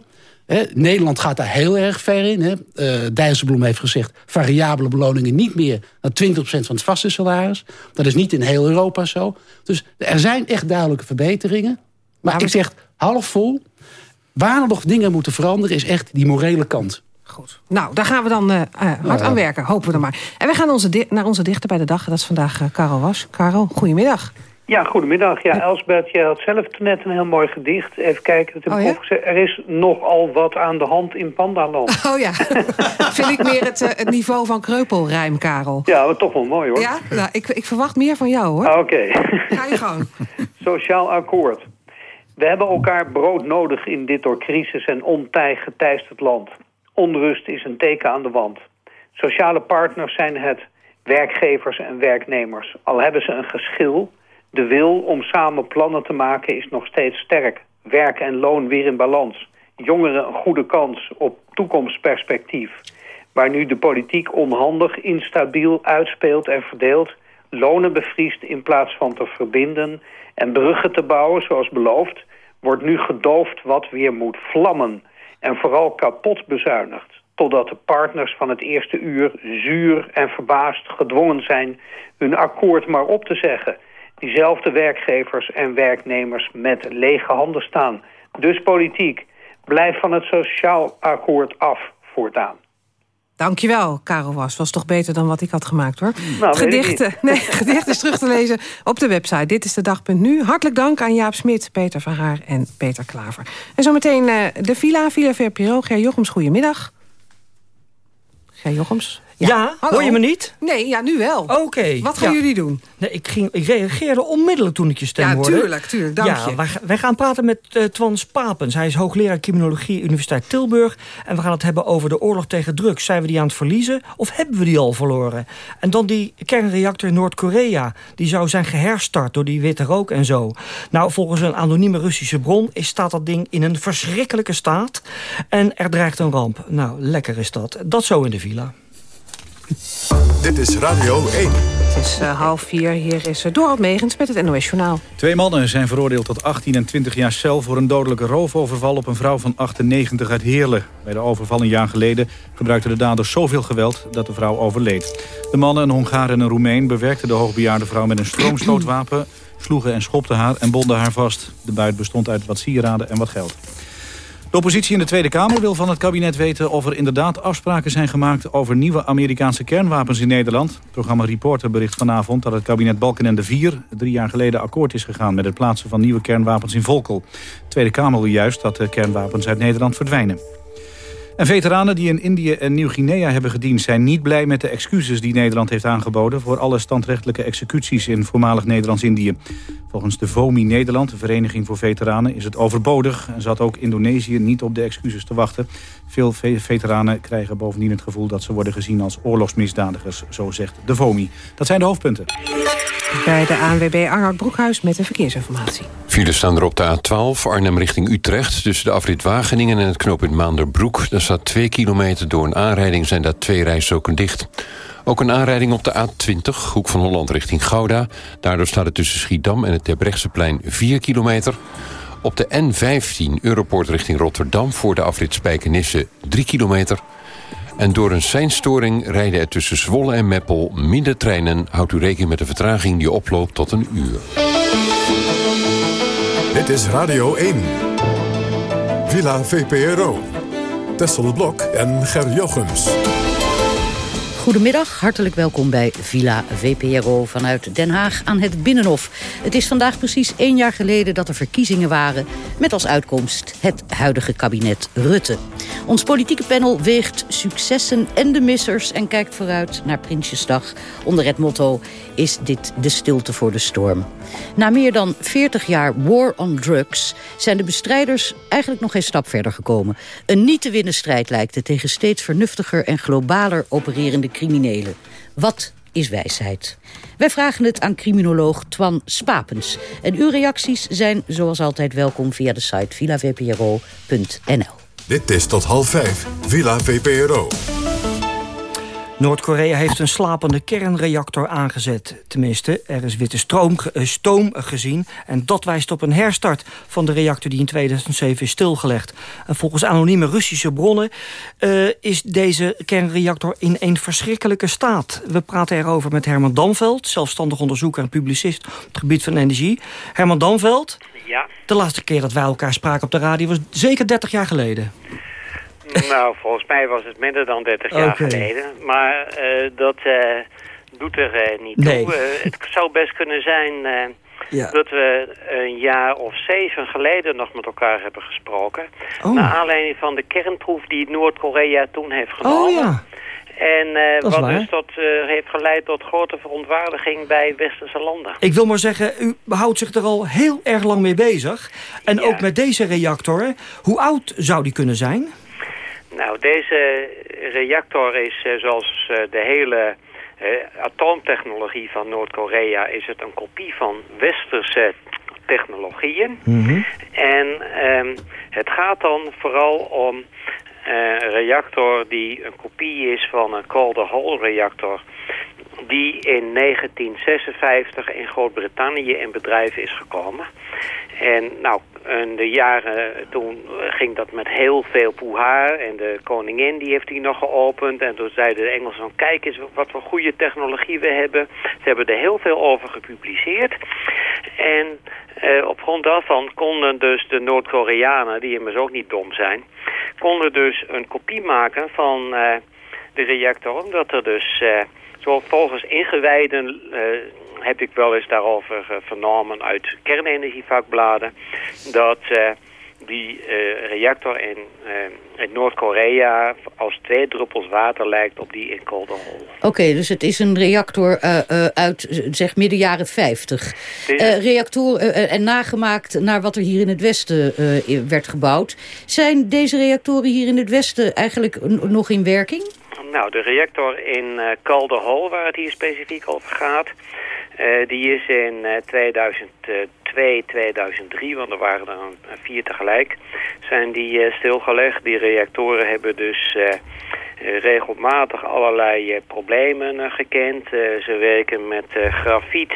He, Nederland gaat daar heel erg ver in. He. Uh, Dijsselbloem heeft gezegd... variabele beloningen niet meer dan 20% van het vaste salaris. Dat is niet in heel Europa zo. Dus er zijn echt duidelijke verbeteringen. Maar, maar ik zeg half vol. Waar nog dingen moeten veranderen... is echt die morele kant. Goed. Nou, daar gaan we dan uh, uh, hard ja. aan werken. Hopen we dan maar. En we gaan onze naar onze dichter bij de dag. Dat is vandaag uh, Karel Was. Karel, goedemiddag. Ja, goedemiddag. Ja, Elsbeth, jij had zelf net een heel mooi gedicht. Even kijken, dat heb oh, ik ja? opgezet. Er is nogal wat aan de hand in Pandaland. Oh ja, <laughs> vind ik meer het, uh, het niveau van kreupelrijm, Karel. Ja, maar toch wel mooi hoor. Ja, nou, ik, ik verwacht meer van jou hoor. Ah, Oké. Okay. Ga je gang. <laughs> Sociaal akkoord. We hebben elkaar brood nodig in dit door crisis en ontij geteisterd land. Onrust is een teken aan de wand. Sociale partners zijn het, werkgevers en werknemers. Al hebben ze een geschil, de wil om samen plannen te maken is nog steeds sterk. Werk en loon weer in balans. Jongeren een goede kans op toekomstperspectief. waar nu de politiek onhandig, instabiel uitspeelt en verdeelt... lonen bevriest in plaats van te verbinden... en bruggen te bouwen zoals beloofd... wordt nu gedoofd wat weer moet vlammen... en vooral kapot bezuinigd totdat de partners van het eerste uur zuur en verbaasd gedwongen zijn hun akkoord maar op te zeggen. Diezelfde werkgevers en werknemers met lege handen staan. Dus politiek, blijf van het sociaal akkoord af voortaan. Dankjewel, Karel Was. Was toch beter dan wat ik had gemaakt, hoor. Nou, gedichten, nee, <laughs> gedicht is terug te lezen op de website. Dit is de dag.nu. Hartelijk dank aan Jaap Smit, Peter van Haar en Peter Klaver. En zometeen uh, de Villa, Villa VPRO. Ger Jochems, goedemiddag. Ger Jochems. Ja, ja hoor je me niet? Nee, ja, nu wel. Oké. Wat gaan ja. jullie doen? Nee, ik, ging, ik reageerde onmiddellijk toen ik je stem ja, hoorde. tuurlijk, tuurlijk. Dank ja, je. Wij, wij, gaan praten met uh, Twans Papens. Hij is hoogleraar criminologie Universiteit Tilburg. En we gaan het hebben over de oorlog tegen drugs. Zijn we die aan het verliezen of hebben we die al verloren? En dan die kernreactor in Noord-Korea. Die zou zijn geherstart door die witte rook en zo. Nou, volgens een anonieme Russische bron is, staat dat ding in een verschrikkelijke staat. En er dreigt een ramp. Nou, lekker is dat. Dat zo in de villa. Dit is Radio 1. Het is uh, half vier. Hier is uh, Dorot Megens met het NOS Journaal. Twee mannen zijn veroordeeld tot 18 en 20 jaar cel... voor een dodelijke roofoverval op een vrouw van 98 uit Heerlen. Bij de overval een jaar geleden gebruikten de daders zoveel geweld... dat de vrouw overleed. De mannen, een Hongaar en een Roemeen... bewerkten de hoogbejaarde vrouw met een stroomstootwapen... sloegen en schopten haar en bonden haar vast. De buit bestond uit wat sieraden en wat geld. De oppositie in de Tweede Kamer wil van het kabinet weten of er inderdaad afspraken zijn gemaakt over nieuwe Amerikaanse kernwapens in Nederland. Het programma Reporter bericht vanavond dat het kabinet Balkenende 4 drie jaar geleden akkoord is gegaan met het plaatsen van nieuwe kernwapens in Volkel. De Tweede Kamer wil juist dat de kernwapens uit Nederland verdwijnen. En veteranen die in Indië en Nieuw-Guinea hebben gediend... zijn niet blij met de excuses die Nederland heeft aangeboden... voor alle standrechtelijke executies in voormalig Nederlands-Indië. Volgens de VOMI Nederland, de Vereniging voor Veteranen... is het overbodig en zat ook Indonesië niet op de excuses te wachten. Veel veteranen krijgen bovendien het gevoel... dat ze worden gezien als oorlogsmisdadigers, zo zegt de VOMI. Dat zijn de hoofdpunten. Bij de ANWB Arnold Broekhuis met de verkeersinformatie. Files staan er op de A12, Arnhem richting Utrecht... tussen de afrit Wageningen en het knooppunt Maanderbroek. Daar staat 2 kilometer door een aanrijding, zijn daar twee rijstroken dicht. Ook een aanrijding op de A20, Hoek van Holland richting Gouda. Daardoor staat het tussen Schiedam en het Terbrechtseplein 4 kilometer. Op de N15, Europoort richting Rotterdam... voor de afrit Spijkenisse 3 kilometer... En door een seinstoring rijden er tussen Zwolle en Meppel minder treinen. Houdt u rekening met een vertraging die oploopt tot een uur. Dit is Radio 1. Villa VPRO. Tessel Blok en Ger Jochems. Goedemiddag, hartelijk welkom bij Villa VPRO vanuit Den Haag aan het Binnenhof. Het is vandaag precies één jaar geleden dat er verkiezingen waren... met als uitkomst het huidige kabinet Rutte. Ons politieke panel weegt successen en de missers... en kijkt vooruit naar Prinsjesdag onder het motto... is dit de stilte voor de storm. Na meer dan 40 jaar war on drugs zijn de bestrijders eigenlijk nog geen stap verder gekomen. Een niet te winnen strijd lijkt het tegen steeds vernuftiger en globaler opererende criminelen. Wat is wijsheid? Wij vragen het aan criminoloog Twan Spapens. En uw reacties zijn zoals altijd welkom via de site villavpro.nl. Dit is tot half vijf, Villa VPRO. Noord-Korea heeft een slapende kernreactor aangezet. Tenminste, er is witte stroom, stoom gezien. En dat wijst op een herstart van de reactor die in 2007 is stilgelegd. En volgens anonieme Russische bronnen uh, is deze kernreactor in een verschrikkelijke staat. We praten erover met Herman Damveld, zelfstandig onderzoeker en publicist op het gebied van energie. Herman Damveld, ja. de laatste keer dat wij elkaar spraken op de radio was zeker 30 jaar geleden. Nou, volgens mij was het minder dan 30 jaar geleden. Maar uh, dat uh, doet er uh, niet nee. toe. het zou best kunnen zijn ja. dat we een jaar of zeven geleden nog met elkaar hebben gesproken. Oh. Naar aanleiding van de kernproef die Noord-Korea toen heeft genomen. Oh ja. En wat waar. dus tot, heeft geleid tot grote verontwaardiging bij westerse landen. Ik wil maar zeggen, u houdt zich er al heel erg lang mee bezig. En ja. ook met deze reactor. Hoe oud zou die kunnen zijn? Nou, deze reactor is uh, zoals uh, de hele uh, atoomtechnologie van Noord-Korea... is het een kopie van westerse technologieën. Mm -hmm. En um, het gaat dan vooral om reactor die een kopie is van een Calder Hall reactor die in 1956 in Groot-Brittannië in bedrijf is gekomen. En nou, in de jaren toen ging dat met heel veel poehaar. En de koningin die heeft die nog geopend. En toen zeiden de Engelsen van kijk eens wat voor goede technologie we hebben. Ze hebben er heel veel over gepubliceerd. En eh, op grond daarvan konden dus de Noord-Koreanen, die immers ook niet dom zijn... konden dus een kopie maken van eh, de reactor. Omdat er dus... Eh, zo volgens ingewijden uh, heb ik wel eens daarover uh, vernomen uit kernenergievakbladen... dat uh, die reactor in, in Noord-Korea als twee druppels water lijkt op die in Kolderhol. Oké, dus het is een reactor uit zeg midden jaren 50. reactor en nagemaakt naar wat er hier in het westen werd gebouwd. Zijn deze reactoren hier in het westen eigenlijk nog in werking? Nou, de reactor in uh, Calder waar het hier specifiek over gaat... Uh, die is in uh, 2002, 2003, want er waren er vier tegelijk... zijn die stilgelegd. Die reactoren hebben dus regelmatig allerlei problemen gekend. ze werken met grafiet,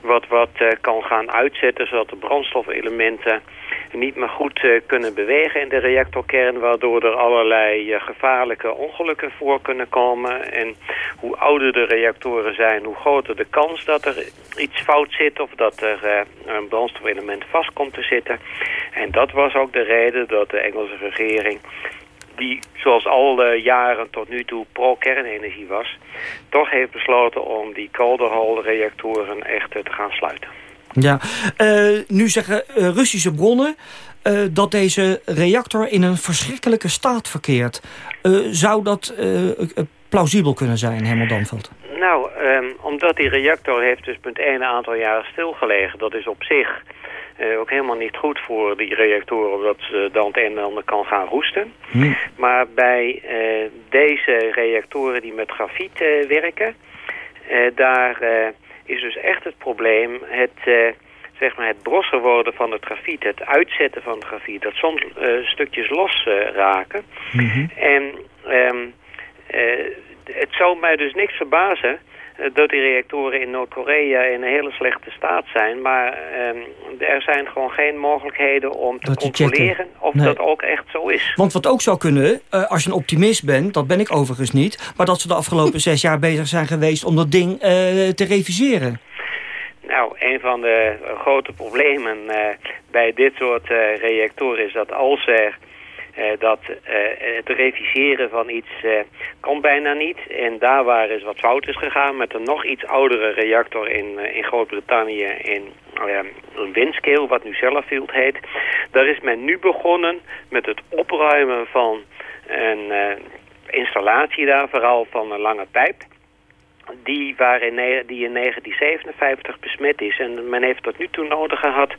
wat wat kan gaan uitzetten... zodat de brandstofelementen niet meer goed kunnen bewegen in de reactorkern... waardoor er allerlei gevaarlijke ongelukken voor kunnen komen. En hoe ouder de reactoren zijn, hoe groter de kans dat er iets fout zit... of dat er een brandstofelement vast komt te zitten. En dat was ook de reden dat de Engelse regering die zoals alle jaren tot nu toe pro-kernenergie was... toch heeft besloten om die Calder reactoren echt te gaan sluiten. Ja, uh, nu zeggen uh, Russische bronnen uh, dat deze reactor in een verschrikkelijke staat verkeert. zou dat plausibel kunnen zijn, Herman Danveld? Nou, um, omdat die reactor heeft dus punt 1 een aantal jaren stilgelegen. Dat is op zich ook helemaal niet goed voor die reactoren... omdat ze dan het een en ander kan gaan roesten. Hm. Maar bij deze reactoren die met grafiet werken... daar is dus echt het probleem het, zeg maar het brosser worden van het grafiet, het uitzetten van het grafiet, dat soms stukjes los raken. Mm -hmm. En um, het zou mij dus niks verbazen dat die reactoren in Noord-Korea in een hele slechte staat zijn. Maar um, er zijn gewoon geen mogelijkheden om te controleren of nee. dat ook echt zo is. Want wat ook zou kunnen, uh, als je een optimist bent, dat ben ik overigens niet... maar dat ze de afgelopen <laughs> zes jaar bezig zijn geweest om dat ding uh, te reviseren. Nou, een van de grote problemen bij dit soort reactoren is dat als er dat uh, het reviseren van iets uh, kan bijna niet. En daar waar eens wat fout is gegaan met een nog iets oudere reactor in, in Groot-Brittannië in een windscale, wat nu Sellafield heet. Daar is men nu begonnen met het opruimen van een installatie daar, vooral van een lange pijp die, waar in, die in 1957 besmet is. En men heeft tot nu toe nodig gehad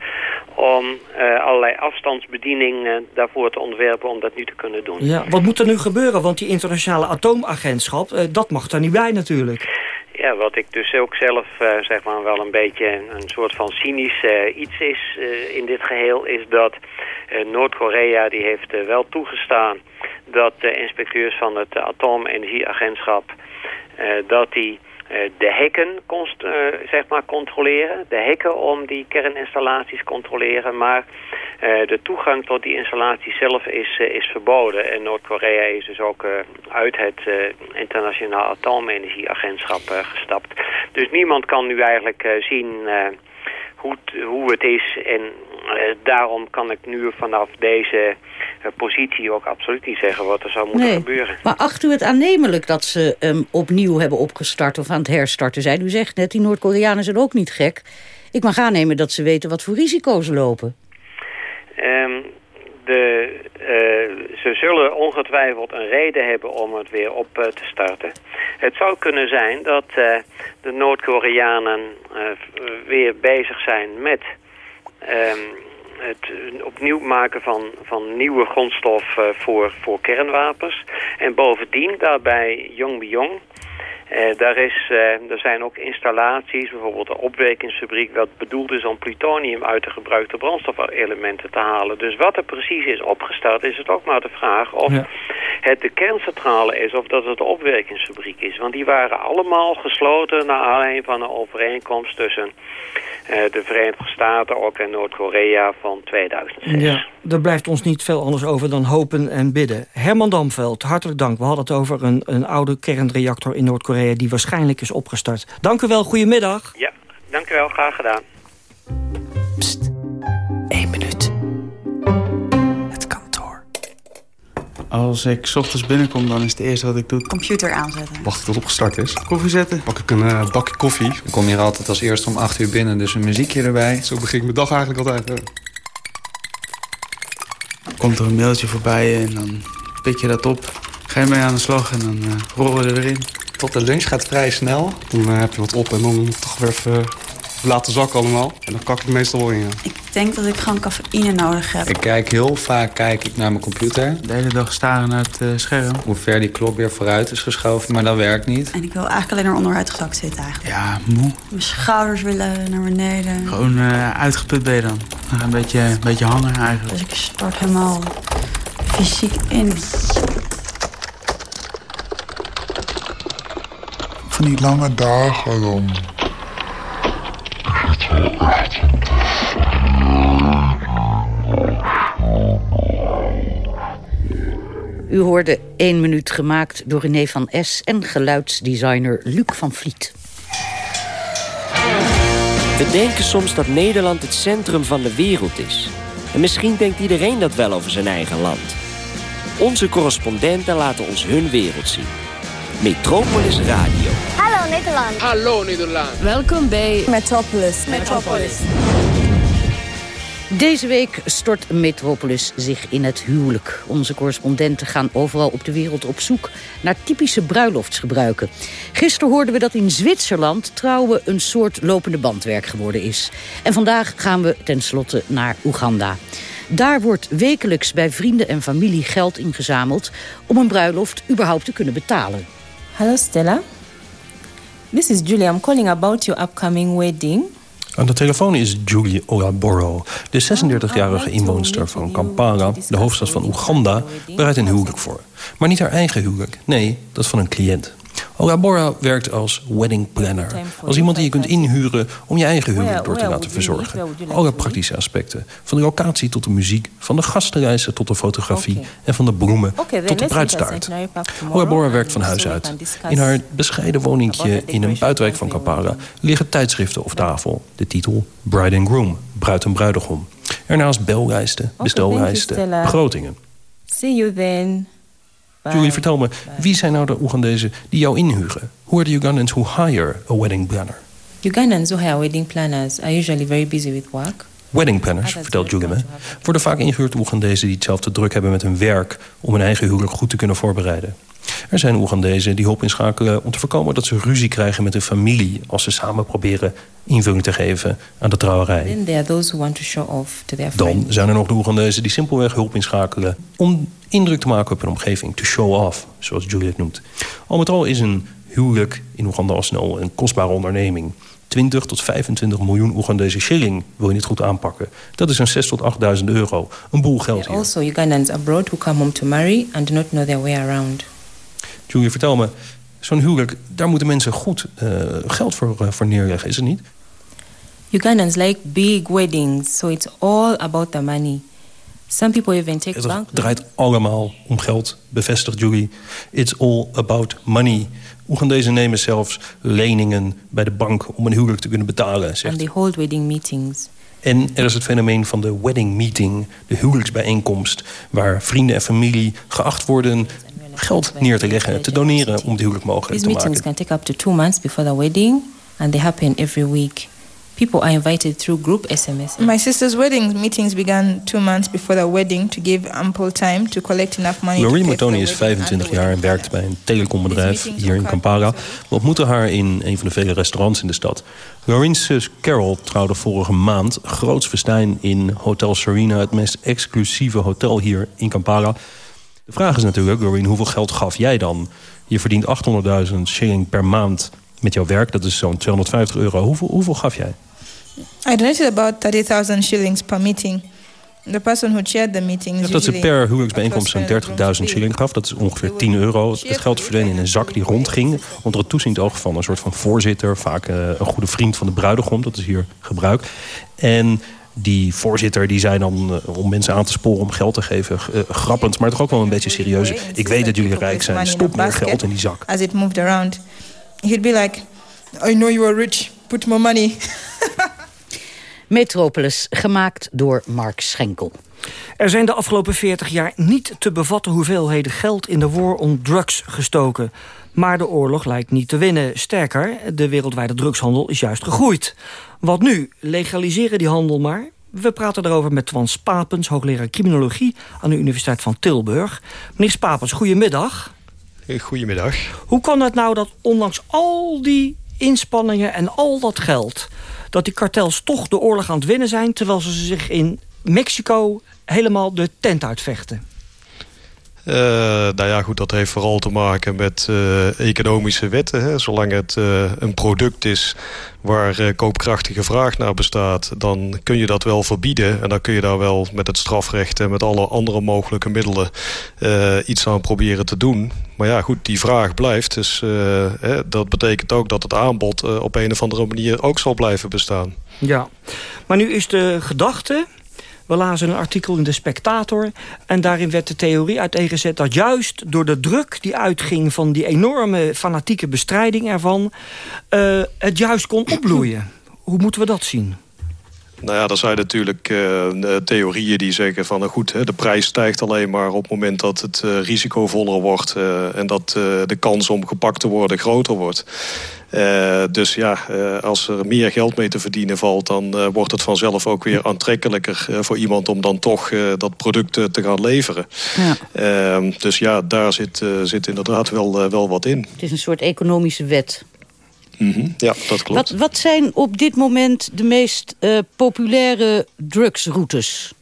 om uh, allerlei afstandsbedieningen daarvoor te ontwerpen om dat nu te kunnen doen. Ja, wat moet er nu gebeuren? Want die internationale atoomagentschap, uh, dat mag er niet bij natuurlijk. Ja, wat ik dus ook zelf uh, zeg maar wel een beetje een, soort van cynisch iets is in dit geheel... is dat Noord-Korea die heeft wel toegestaan dat de inspecteurs van het atoomenergieagentschap dat die de hekken zeg maar controleren. De hekken om die kerninstallaties controleren. Maar de toegang tot die installaties zelf is, is verboden. En Noord-Korea is dus ook uit het internationaal atoomenergieagentschap gestapt. Dus niemand kan nu eigenlijk zien hoe, hoe het is. En daarom kan ik nu vanaf deze positie ook absoluut niet zeggen wat er zou moeten nee. gebeuren. Maar acht u het aannemelijk dat ze um, opnieuw hebben opgestart of aan het herstarten zijn? U zegt net, die Noord-Koreanen zijn ook niet gek. Ik mag aannemen dat ze weten wat voor risico's lopen. Um, de, uh, ze zullen ongetwijfeld een reden hebben om het weer op uh, te starten. Het zou kunnen zijn dat uh, de Noord-Koreanen weer bezig zijn met... Um, het opnieuw maken van, van nieuwe grondstof voor, voor kernwapens. En bovendien daarbij Yongbyon. Uh, daar, is, uh, er zijn ook installaties, bijvoorbeeld een opwekingsfabriek... wat bedoeld is om plutonium uit de gebruikte brandstofelementen te halen. Dus wat er precies is opgesteld, is het ook maar de vraag... of ja. het de kerncentrale is of dat het de opwerkingsfabriek is. Want die waren allemaal gesloten naar aanleiding van een overeenkomst tussen uh, de Verenigde Staten ook en Noord-Korea van 2006. Ja, er blijft ons niet veel anders over dan hopen en bidden. Herman Damveld, hartelijk dank. We hadden het over een, een oude kernreactor in Noord-Korea die waarschijnlijk is opgestart. Dank u wel, goedemiddag. Ja, dank u wel, graag gedaan. Pst, één minuut. Het kantoor. Als ik s ochtends binnenkom, dan is het eerste wat ik doe... Computer aanzetten. Wachten tot het opgestart is. Koffie zetten. Pak ik een uh, bakje koffie. Ik kom hier altijd als eerste om 8 uur binnen, dus een muziekje erbij. Zo begin ik mijn dag eigenlijk altijd. Hè. Komt er een mailtje voorbij en dan pik je dat op. Ga je mee aan de slag en dan uh, rollen we er weer in. Tot de lunch gaat vrij snel. Dan uh, heb je wat op en dan moet ik toch weer even laten zakken allemaal. En dan kak ik meestal wel in, ja. Ik denk dat ik gewoon cafeïne nodig heb. Ik kijk heel vaak kijk ik naar mijn computer. De hele dag staren naar het uh, scherm. Hoe ver die klok weer vooruit is geschoven, maar dat werkt niet. En ik wil eigenlijk alleen maar onderuit gezakt zitten eigenlijk. Ja, moe. Mijn schouders willen naar beneden. Gewoon uh, uitgeput ben je dan. Een beetje, een beetje hangen eigenlijk. Dus ik stort helemaal fysiek in. Van die lange dagen dan. U hoorde 1 minuut gemaakt door René van S. en geluidsdesigner Luc van Vliet. We denken soms dat Nederland het centrum van de wereld is. En misschien denkt iedereen dat wel over zijn eigen land. Onze correspondenten laten ons hun wereld zien. Metropolis Radio. Hallo Nederland. Hallo Nederland. Welkom bij Metropolis. Metropolis. Deze week stort Metropolis zich in het huwelijk. Onze correspondenten gaan overal op de wereld op zoek naar typische bruiloftsgebruiken. Gisteren hoorden we dat in Zwitserland trouwen een soort lopende bandwerk geworden is. En vandaag gaan we tenslotte naar Oeganda. Daar wordt wekelijks bij vrienden en familie geld ingezameld... om een bruiloft überhaupt te kunnen betalen. Hallo Stella. This is Julia. I'm calling about your upcoming wedding. Aan de telefoon is Julie Olaboro, de 36-jarige inwoonster van Kampala, de hoofdstad van Oeganda, bereidt een huwelijk voor. Maar niet haar eigen huwelijk, nee, dat van een cliënt. Olabora werkt als wedding planner. Als iemand die je kunt inhuren om je eigen huwelijk door te laten verzorgen. Alle praktische aspecten. Van de locatie tot de muziek, van de gastenreizen tot de fotografie... en van de bloemen tot de bruidstaart. Olabora werkt van huis uit. In haar bescheiden woningje in een buitenwijk van Kampala... liggen tijdschriften op tafel. De titel Bride and Groom, bruid en bruidegom. Ernaast bellijsten, bestellijsten, begrotingen. See you then. Julie, vertel me, wie zijn nou de Oegandezen die jou inhuren? Who are the Ugandans who hire a wedding planner? Ugandans who hire wedding planners are usually very busy with work. Wedding planners, vertelt Julie me, worden vaak ingehuurd Oegandezen die hetzelfde druk hebben met hun werk om hun eigen huwelijk goed te kunnen voorbereiden. Er zijn Oegandezen die hulp inschakelen om te voorkomen dat ze ruzie krijgen met hun familie als ze samen proberen invulling te geven aan de trouwerij. Dan zijn er nog de Oegandezen die simpelweg hulp inschakelen om indruk te maken op hun omgeving, to show off, zoals Julie het noemt. Al met al is een huwelijk in Oeganda al snel een kostbare onderneming. 20 tot 25 miljoen Oegandese shilling wil je niet goed aanpakken. Dat is een 6 tot 8.000 euro. Een boel geld hier. Also Ugandans abroad who come home to marry and do not know their way around. Julia, vertel me, zo'n huwelijk, daar moeten mensen goed uh, geld voor, uh, voor neerleggen, is het niet? Ugandans like big weddings, so it's all about the money. Some people even take Het bank draait allemaal om geld, bevestigt Julie. It's all about money. Oegandezen nemen zelfs leningen bij de bank om een huwelijk te kunnen betalen, and zegt they hold wedding meetings. En er is het fenomeen van de wedding meeting, de huwelijksbijeenkomst... waar vrienden en familie geacht worden geld neer te leggen, te doneren... om het huwelijk mogelijk te maken. meetings can take up to two months before the wedding and they happen every week. People are invited through group SMS. My sister's wedding meetings began two months before the wedding to give ample time to collect enough money. Motoni the is wedding and 25 jaar en werkt bij een telecombedrijf hier in Kampala. We ontmoeten haar in een van de vele restaurants in de stad. Loreen's zus Carol trouwde vorige maand groots festijn in Hotel Serena... het meest exclusieve hotel hier in Kampala. De vraag is natuurlijk, Loreen, hoeveel geld gaf jij dan? Je verdient 800.000 shilling per maand met jouw werk. Dat is zo'n 250 euro. Hoeveel, hoeveel gaf jij? I donated about 30,000 shillings per meeting. The person who chaired the meeting dat ze per huwelijksbijeenkomst zo'n 30.000 shilling gaf. Dat is ongeveer 10 euro. Het geld verdween in een zak die rondging. Onder het toeziend oog van een soort van voorzitter. Vaak eh, een goede vriend van de bruidegom. Dat is hier gebruik. En die voorzitter die zei dan eh, om mensen aan te sporen om geld te geven. eh, grappend, maar toch ook wel een beetje serieus. Ik weet dat jullie rijk zijn. Stop meer geld in die zak. as it moved around. He'd be like, I know you are rich, put more money. <laughs> Metropolis, gemaakt door Mark Schenkel. Er zijn de afgelopen 40 jaar niet te bevatten hoeveelheden geld in de war on drugs gestoken. Maar de oorlog lijkt niet te winnen. Sterker, de wereldwijde drugshandel is juist gegroeid. Wat nu? Legaliseren die handel maar? We praten daarover met Twan Spapens, hoogleraar criminologie aan de Universiteit van Tilburg. Meneer Spapens, goedemiddag. Goedemiddag. Hoe kan het nou dat ondanks al die inspanningen en al dat geld... dat die kartels toch de oorlog aan het winnen zijn... terwijl ze zich in Mexico helemaal de tent uitvechten? Uh, nou ja, goed, dat heeft vooral te maken met uh, economische wetten. Hè. Zolang het uh, een product is waar koopkrachtige vraag naar bestaat... dan kun je dat wel verbieden. En dan kun je daar wel met het strafrecht en met alle andere mogelijke middelen... iets aan proberen te doen. Maar ja, goed, die vraag blijft. Dus hè, dat betekent ook dat het aanbod op een of andere manier ook zal blijven bestaan. Ja, maar nu is de gedachte we lazen een artikel in de Spectator en daarin werd de theorie uiteengezet dat juist door de druk die uitging van die enorme fanatieke bestrijding ervan... Uh, het juist kon opbloeien. <clears throat> Hoe moeten we dat zien? Nou ja, er zijn natuurlijk uh, theorieën die zeggen van... nou goed, hè, de prijs stijgt alleen maar op het moment dat het uh, risicovoller wordt... Uh, en dat de kans om gepakt te worden groter wordt. Uh, dus ja, uh, als er meer geld mee te verdienen valt... dan uh, wordt het vanzelf ook weer aantrekkelijker voor iemand... om dan toch dat product te gaan leveren. Ja. Ehm, dus ja, daar zit, zit inderdaad wel, wel wat in. Het is een soort economische wet. Mm -hmm. Ja, dat klopt. Wat, wat zijn op dit moment de meest populaire drugsroutes?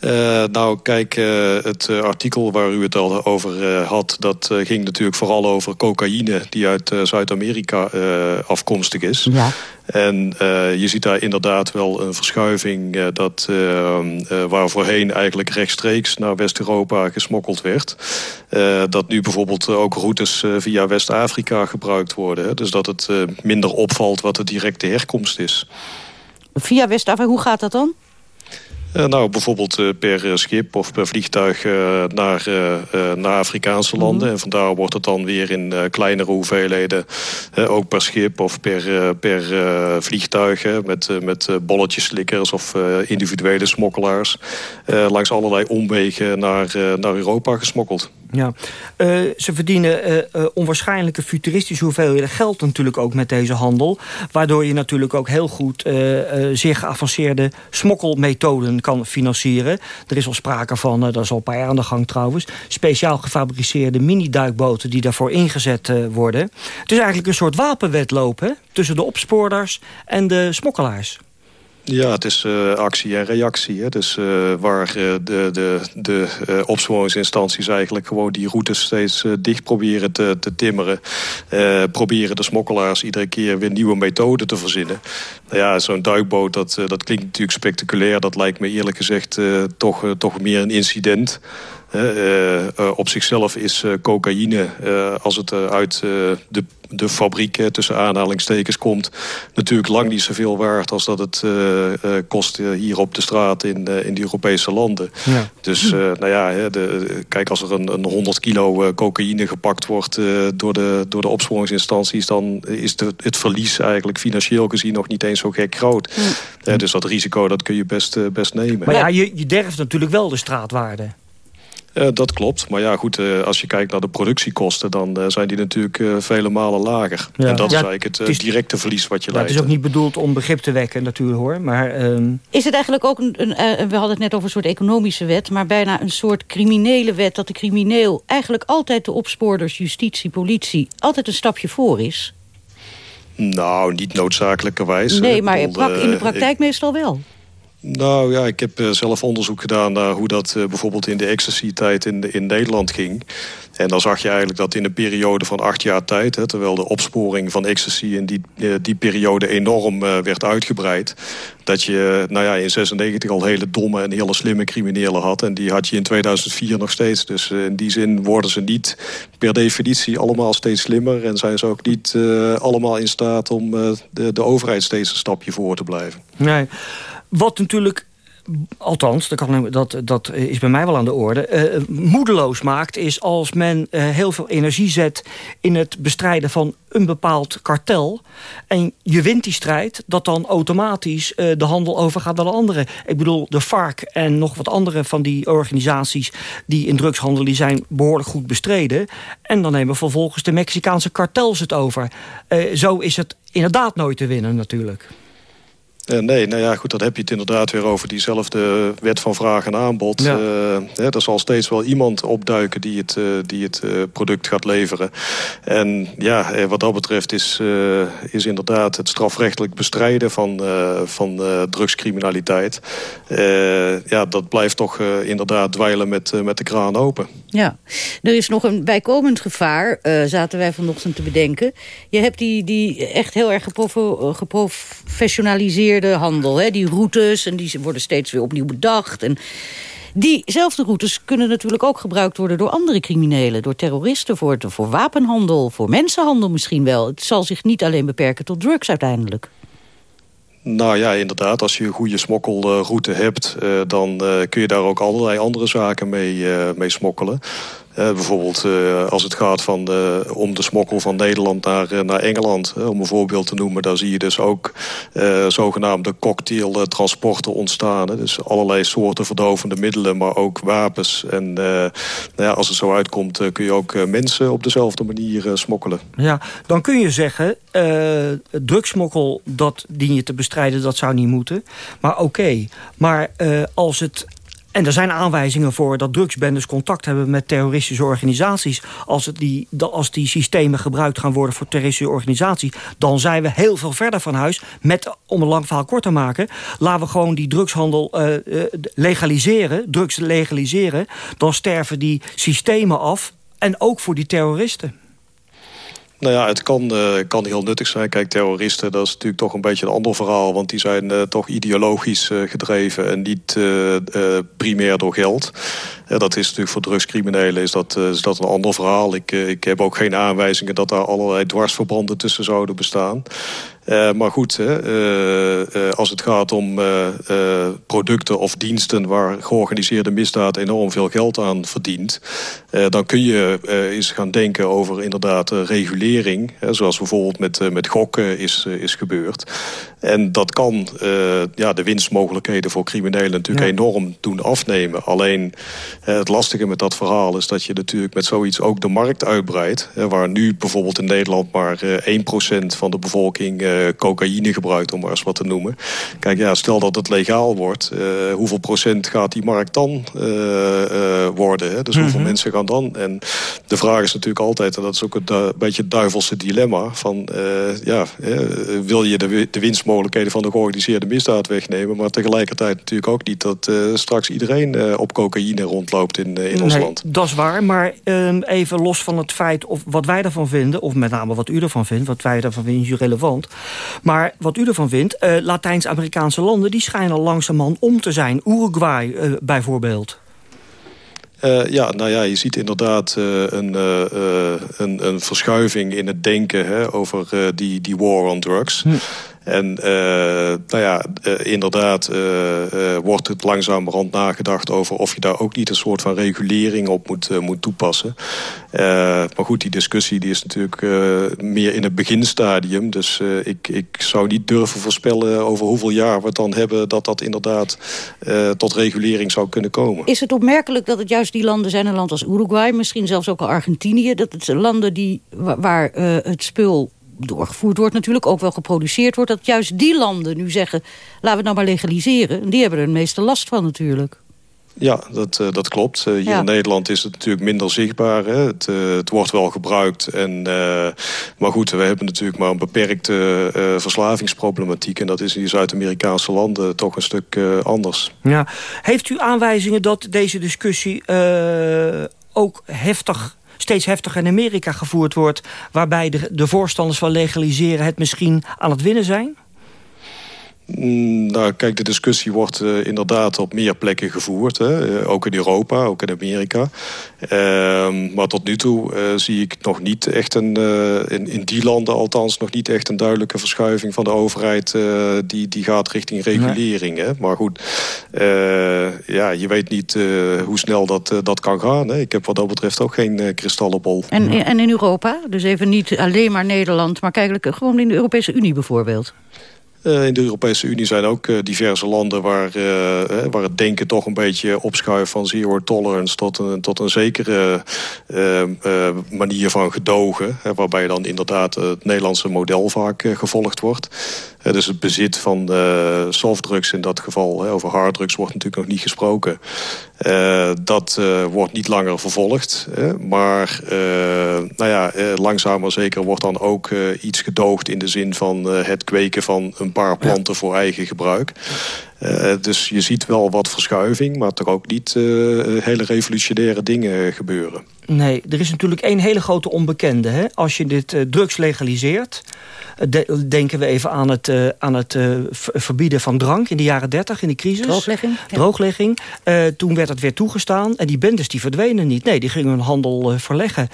Uh, nou, kijk, uh, het uh, artikel waar u het al over had... dat ging natuurlijk vooral over cocaïne... die uit Zuid-Amerika afkomstig is. Ja. En je ziet daar inderdaad wel een verschuiving... dat waar voorheen eigenlijk rechtstreeks naar West-Europa gesmokkeld werd... dat nu bijvoorbeeld ook routes via West-Afrika gebruikt worden. Hè? Dus dat het minder opvalt wat de directe herkomst is. Via West-Afrika, hoe gaat dat dan? Uh, nou, bijvoorbeeld uh, per schip of per vliegtuig naar, naar Afrikaanse landen. Mm -hmm. En vandaar wordt het dan weer in kleinere hoeveelheden... ook per schip of per, per vliegtuig... met, met bolletjeslikkers of individuele smokkelaars... langs allerlei omwegen naar, naar Europa gesmokkeld. Ja, ze verdienen onwaarschijnlijke futuristische hoeveelheden geld natuurlijk ook met deze handel. Waardoor je natuurlijk ook heel goed zeer geavanceerde smokkelmethoden kan financieren. Er is al sprake van, dat is al een paar jaar aan de gang trouwens... speciaal gefabriceerde mini-duikboten die daarvoor ingezet worden. Het is eigenlijk een soort wapenwedloop tussen de opspoorders en de smokkelaars. Ja, het is uh, actie en reactie. Hè. Dus uh, waar uh, de, de, de opsporingsinstanties eigenlijk gewoon die routes steeds dicht proberen te, te timmeren. proberen de smokkelaars iedere keer weer nieuwe methoden te verzinnen. Nou ja, zo'n duikboot, dat, dat klinkt natuurlijk spectaculair. Dat lijkt me eerlijk gezegd toch, toch meer een incident. Uh, uh, op zichzelf is uh, cocaïne, als het uit de, de fabriek tussen aanhalingstekens komt... natuurlijk lang niet zoveel waard als dat het kost hier op de straat in, in de Europese landen. Ja. Dus nou ja, de, kijk, als er een, een 100 kilo cocaïne gepakt wordt door, de, door de opsporingsinstanties... dan is de, het verlies eigenlijk financieel gezien nog niet eens zo gek groot. Ja. dus dat risico dat kun je best, best nemen. Maar ja, je, je derft natuurlijk wel de straatwaarde. Uh, dat klopt. Maar ja, goed, uh, als je kijkt naar de productiekosten... dan uh, zijn die natuurlijk vele malen lager. Ja. En dat ja, is eigenlijk het, is, directe verlies wat je ja, leidt. Het is ook niet bedoeld om begrip te wekken natuurlijk hoor. Maar, um... Is het eigenlijk ook een, een we hadden het net over een soort economische wet... maar bijna een soort criminele wet... dat de crimineel eigenlijk altijd de opspoorders, justitie, politie... altijd een stapje voor is? Nou, niet noodzakelijkerwijs. Nee, maar in de praktijk meestal wel. Nou ja, ik heb zelf onderzoek gedaan naar hoe dat bijvoorbeeld in de ecstasy-tijd in, in Nederland ging. En dan zag je eigenlijk dat in een periode van acht jaar tijd... Hè, terwijl de opsporing van ecstasy in die, eh, die periode enorm werd uitgebreid... dat je nou ja, in 96 al hele domme en hele slimme criminelen had. En die had je in 2004 nog steeds. Dus in die zin worden ze niet per definitie allemaal steeds slimmer... en zijn ze ook niet allemaal in staat om de, de overheid steeds een stapje voor te blijven. Nee. Wat natuurlijk althans, dat, kan, dat, dat is bij mij wel aan de orde... Uh, moedeloos maakt is als men uh, heel veel energie zet... in het bestrijden van een bepaald kartel... en je wint die strijd, dat dan automatisch uh, de handel overgaat naar de anderen. Ik bedoel, de FARC en nog wat andere van die organisaties... die in drugshandel die zijn behoorlijk goed bestreden. En dan nemen vervolgens de Mexicaanse kartels het over. zo is het inderdaad nooit te winnen natuurlijk. Uh, nee, nou ja, goed, dan heb je het inderdaad weer over diezelfde wet van vraag en aanbod. Ja. Uh, er zal steeds wel iemand opduiken die het, uh, die het product gaat leveren. En ja, wat dat betreft is, is inderdaad het strafrechtelijk bestrijden van, van drugscriminaliteit. ja, dat blijft toch inderdaad dweilen met, met de kraan open. Ja, er is nog een bijkomend gevaar, zaten wij vanochtend te bedenken. Je hebt die, die echt heel erg geprofessionaliseerd de handel. Hè? Die routes, en die worden steeds weer opnieuw bedacht. En diezelfde routes kunnen natuurlijk ook gebruikt worden... door andere criminelen, door terroristen, voor, voor wapenhandel... voor mensenhandel misschien wel. Het zal zich niet alleen beperken tot drugs uiteindelijk. Nou ja, inderdaad. Als je een goede smokkelroute hebt... Uh, dan uh, kun je daar ook allerlei andere zaken mee, uh, mee smokkelen. Uh, bijvoorbeeld uh, als het gaat van de, om de smokkel van Nederland naar, uh, naar Engeland. om een voorbeeld te noemen. Daar zie je dus ook zogenaamde cocktailtransporten ontstaan. Dus allerlei soorten verdovende middelen, maar ook wapens. En nou ja, als het zo uitkomt kun je ook mensen op dezelfde manier smokkelen. Ja, dan kun je zeggen, drugsmokkel, dat dien je te bestrijden, dat zou niet moeten. Maar oké, maar als het en er zijn aanwijzingen voor dat drugsbendes contact hebben met terroristische organisaties. Als, het die, als die systemen gebruikt gaan worden voor terroristische organisaties... dan zijn we heel veel verder van huis. Met, om een lang verhaal kort te maken... laten we gewoon die drugshandel uh, uh, legaliseren, drugs legaliseren... dan sterven die systemen af. En ook voor die terroristen. Nou ja, het kan, uh, kan heel nuttig zijn. Kijk, terroristen, dat is natuurlijk toch een beetje een ander verhaal. Want die zijn uh, toch ideologisch uh, gedreven en niet primair door geld. dat is natuurlijk voor drugscriminelen is dat, is dat een ander verhaal. Ik, ik heb ook geen aanwijzingen dat daar allerlei dwarsverbanden tussen zouden bestaan. Maar goed, hè, als het gaat om producten of diensten... waar georganiseerde misdaad enorm veel geld aan verdient... dan kun je eens gaan denken over inderdaad regulering. Hè, zoals bijvoorbeeld met, met gokken is, is gebeurd. En dat kan ja, de winstmogelijkheden voor criminelen natuurlijk ja. enorm doen afnemen. Alleen het lastige met dat verhaal is dat je natuurlijk met zoiets ook de markt uitbreidt. Waar nu bijvoorbeeld in Nederland maar 1% van de bevolking cocaïne gebruikt, om maar eens wat te noemen. Kijk, ja, stel dat het legaal wordt, hoeveel procent gaat die markt dan worden? Hè? Dus hoeveel mm -hmm. mensen gaan dan? En de vraag is natuurlijk altijd, en dat is ook een beetje het duivelse dilemma, van ja, wil je de, de, winstmogelijkheden van de georganiseerde misdaad wegnemen, maar tegelijkertijd natuurlijk ook niet dat straks iedereen op cocaïne rondloopt in, in ons land. Dat is waar, maar um, even los van het feit of wat wij ervan vinden, of met name wat u ervan vindt, wat wij ervan vinden is relevant. Maar wat u ervan vindt, Latijns-Amerikaanse landen... die schijnen langzamerhand om te zijn. Uruguay bijvoorbeeld. Uh, ja, nou ja, je ziet inderdaad uh, een, uh, een, een, verschuiving in het denken hè, over die, die war on drugs. Hm. En uh, nou ja, uh, inderdaad uh, wordt het langzamerhand nagedacht over of je daar ook niet een soort van regulering op moet, moet toepassen. maar goed, die discussie die is natuurlijk meer in het beginstadium. Dus ik, ik zou niet durven voorspellen over hoeveel jaar we het dan hebben dat dat inderdaad tot regulering zou kunnen komen. Is het opmerkelijk dat het juist die landen zijn, een land als Uruguay, misschien zelfs ook al Argentinië, dat het landen die, waar het spul doorgevoerd wordt natuurlijk, ook wel geproduceerd wordt... dat juist die landen nu zeggen, laten we het nou maar legaliseren. En die hebben er de meeste last van natuurlijk. Ja, dat, uh, dat klopt. Uh, hier Ja. in Nederland is het natuurlijk minder zichtbaar. Hè. Het, uh, het wordt wel gebruikt. En, maar goed, we hebben natuurlijk maar een beperkte verslavingsproblematiek. En dat is in die Zuid-Amerikaanse landen toch een stuk anders. Ja. Heeft u aanwijzingen dat deze discussie ook heftig steeds heftiger in Amerika gevoerd wordt... waarbij de, de voorstanders van legaliseren het misschien aan het winnen zijn? Mm, Nou, kijk, de discussie wordt uh, inderdaad op meer plekken gevoerd. Hè? Uh, ook in Europa, ook in Amerika. Uh, maar tot nu toe uh, zie ik nog niet echt een... in, in die landen althans nog niet echt een duidelijke verschuiving van de overheid... die, die gaat richting regulering. Nee. Hè? Maar goed, ja, je weet niet hoe snel dat, dat kan gaan. Hè? Ik heb wat dat betreft ook geen kristallenbol. En, en in Europa? Dus even niet alleen maar Nederland... maar kijkelijk gewoon in de Europese Unie bijvoorbeeld? Uh, in de Europese Unie zijn ook uh, diverse landen waar, uh, waar het denken toch een beetje opschuift van zero tolerance tot een, tot een zekere manier van gedogen. waarbij dan inderdaad het Nederlandse model vaak gevolgd wordt. Dus het bezit van softdrugs in dat geval, over harddrugs wordt natuurlijk nog niet gesproken. dat wordt niet langer vervolgd. maar nou ja, langzaam maar zeker wordt dan ook iets gedoogd in de zin van het kweken van een paar planten voor eigen gebruik. Uh, dus je ziet wel wat verschuiving, maar toch ook niet uh, hele revolutionaire dingen gebeuren. Nee, er is natuurlijk één hele grote onbekende. Hè? Als je dit uh, drugs legaliseert, de, denken we even aan het, aan het verbieden van drank in de jaren 30 in de crisis. Drooglegging. Ja. Drooglegging. toen werd het weer toegestaan en die bendes die verdwenen niet. Nee, die gingen hun handel verleggen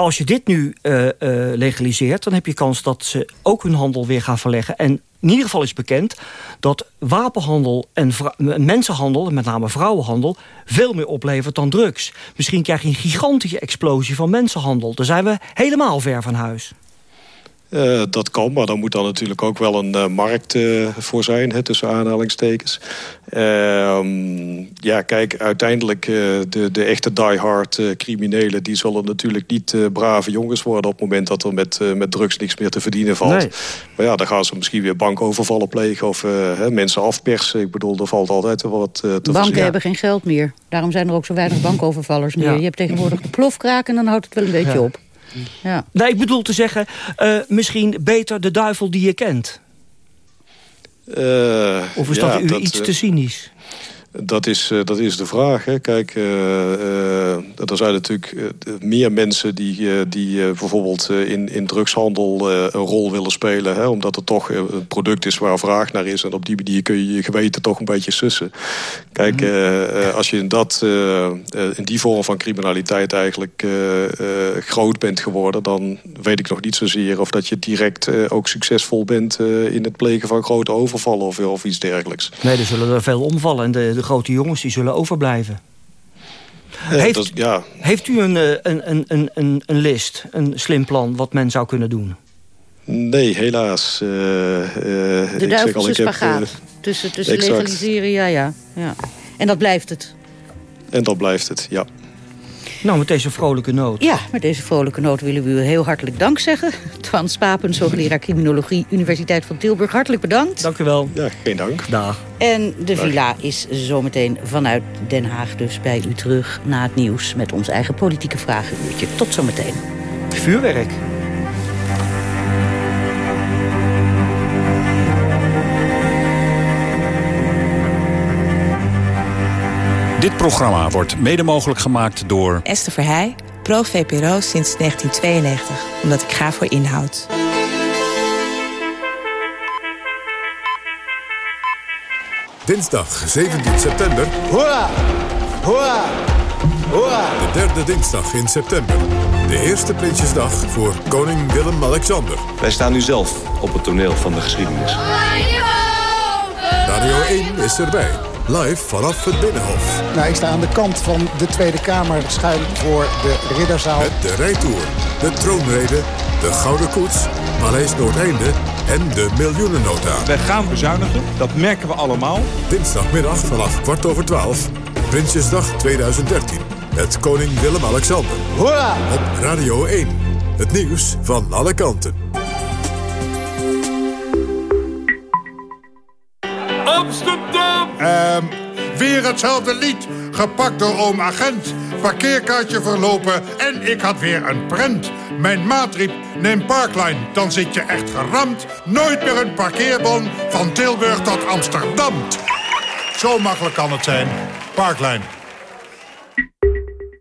als je dit nu uh, uh, legaliseert... dan heb je kans dat ze ook hun handel weer gaan verleggen. En in ieder geval is bekend dat wapenhandel en mensenhandel... met name vrouwenhandel, veel meer oplevert dan drugs. Misschien krijg je een gigantische explosie van mensenhandel. Daar zijn we helemaal ver van huis. Uh, dat kan, maar dan moet dan natuurlijk ook wel een uh, markt uh, voor zijn, hè, tussen aanhalingstekens. ja, kijk, uiteindelijk de, de echte diehard criminelen... die zullen natuurlijk niet brave jongens worden... op het moment dat er met, met drugs niks meer te verdienen valt. Nee. Maar ja, dan gaan ze misschien weer bankovervallen plegen... of hè, mensen afpersen. Ik bedoel, er valt altijd wel wat te Banken hebben geen geld meer. Daarom zijn er ook zo weinig bankovervallers meer. Ja. Je hebt tegenwoordig de plofkraak en dan houdt het wel een beetje Ja. op. Ja. Nee, ik bedoel te zeggen, uh, misschien beter de duivel die je kent. Uh, Of is ja, dat u dat, iets uh, te cynisch? Dat is, uh, dat is de vraag. Hè. Kijk, uh, er zijn natuurlijk meer mensen die, die bijvoorbeeld in, in drugshandel een rol willen spelen. Hè, omdat het toch een product is waar vraag naar is. En op die manier kun je je geweten toch een beetje sussen. Kijk, mm. als je in, dat, in die vorm van criminaliteit eigenlijk groot bent geworden... dan weet ik nog niet zozeer of dat je direct ook succesvol bent... in het plegen van grote overvallen of, of iets dergelijks. Nee, er zullen er veel omvallen. En de, de grote jongens die zullen overblijven. heeft, dat, ja. heeft u een, een, een, een, een, een list, een slim plan... wat men zou kunnen doen? Nee, helaas. Uh, uh, de duivelse spagaat. Uh, tussen tussen legaliseren, ja, ja, ja. En dat blijft het. En dat blijft het, ja. Nou, met deze vrolijke noot. Ja, met deze vrolijke noot willen we u heel hartelijk dank zeggen. Twan Spapens, hoogleraar criminologie, Universiteit van Tilburg. Hartelijk bedankt. Dank u wel. Ja, geen dank. Dag. En de villa is zometeen vanuit Den Haag dus bij u terug... na het nieuws met ons eigen politieke vragenuurtje. Tot zometeen. Vuurwerk. Dit programma wordt mede mogelijk gemaakt door... Esther Verheij, pro-VPRO sinds 1992. Omdat ik ga voor inhoud. Dinsdag 17 september. Hoera! Hoera! Hoera! De derde dinsdag in september. De eerste Prinsjesdag voor koning Willem-Alexander. Wij staan nu zelf op het toneel van de geschiedenis. Radio 1 is erbij. Live vanaf het Binnenhof. Nou, ik sta aan de kant van de Tweede Kamer schuin voor de Ridderzaal. Met de rijtour, de troonrede, de Gouden Koets, Paleis Noordeinde en de miljoenennota. Wij gaan bezuinigen, dat merken we allemaal. Dinsdagmiddag vanaf kwart over twaalf. Prinsjesdag 2013. Met koning Willem-Alexander. Hoera! Op Radio 1. Het nieuws van alle kanten. Amsterdam! Weer hetzelfde lied, gepakt door oom agent. Parkeerkaartje verlopen en ik had weer een prent. Mijn maat riep, neem Parkline, dan zit je echt geramd. Nooit meer een parkeerbon van Tilburg tot Amsterdam. Zo makkelijk kan het zijn. Parkline.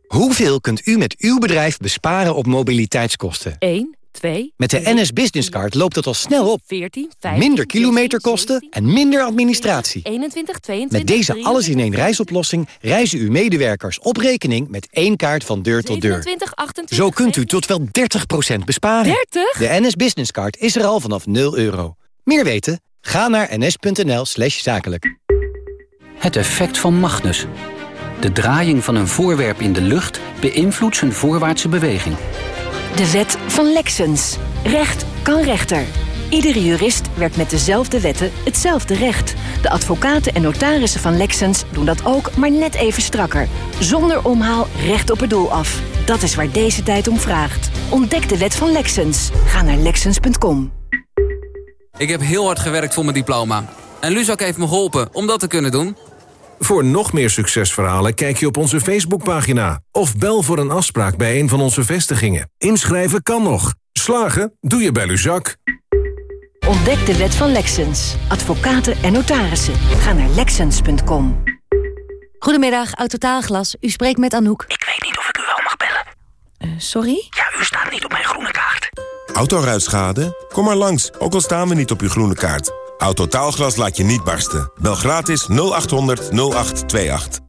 Hoeveel kunt u met uw bedrijf besparen op mobiliteitskosten? 1, 2... Met de NS Business Card loopt het al snel op. 14, 15, Minder kilometerkosten en minder administratie. 21, 22, Met deze alles-in-één reisoplossing reizen uw medewerkers op rekening met één kaart van deur tot deur. 27, 28, Zo kunt u tot wel 30% besparen. 30? De NS Business Card is er al vanaf 0 euro. Meer weten? Ga naar ns.nl slash zakelijk. Het effect van Magnus. De draaiing van een voorwerp in de lucht beïnvloedt zijn voorwaartse beweging. De wet van Lexens. Recht kan rechter. Iedere jurist werkt met dezelfde wetten hetzelfde recht. De advocaten en notarissen van Lexens doen dat ook, maar net even strakker. Zonder omhaal recht op het doel af. Dat is waar deze tijd om vraagt. Ontdek de wet van Lexens. Ga naar Lexens.com. Ik heb heel hard gewerkt voor mijn diploma. En Luzak heeft me geholpen om dat te kunnen doen. Voor nog meer succesverhalen kijk je op onze Facebookpagina... of bel voor een afspraak bij een van onze vestigingen. Inschrijven kan nog. Slagen doe je bij Luzak. Ontdek de wet van Lexens. Advocaten en notarissen. Ga naar Lexens.com. Goedemiddag, Autotaalglas. U spreekt met Anouk. Ik weet niet of ik u wel mag bellen. sorry? Ja, u staat niet op mijn groene kaart. Autoruitschade? Kom maar langs, ook al staan we niet op uw groene kaart. Autotaalglas laat je niet barsten. Bel gratis 0800 0828.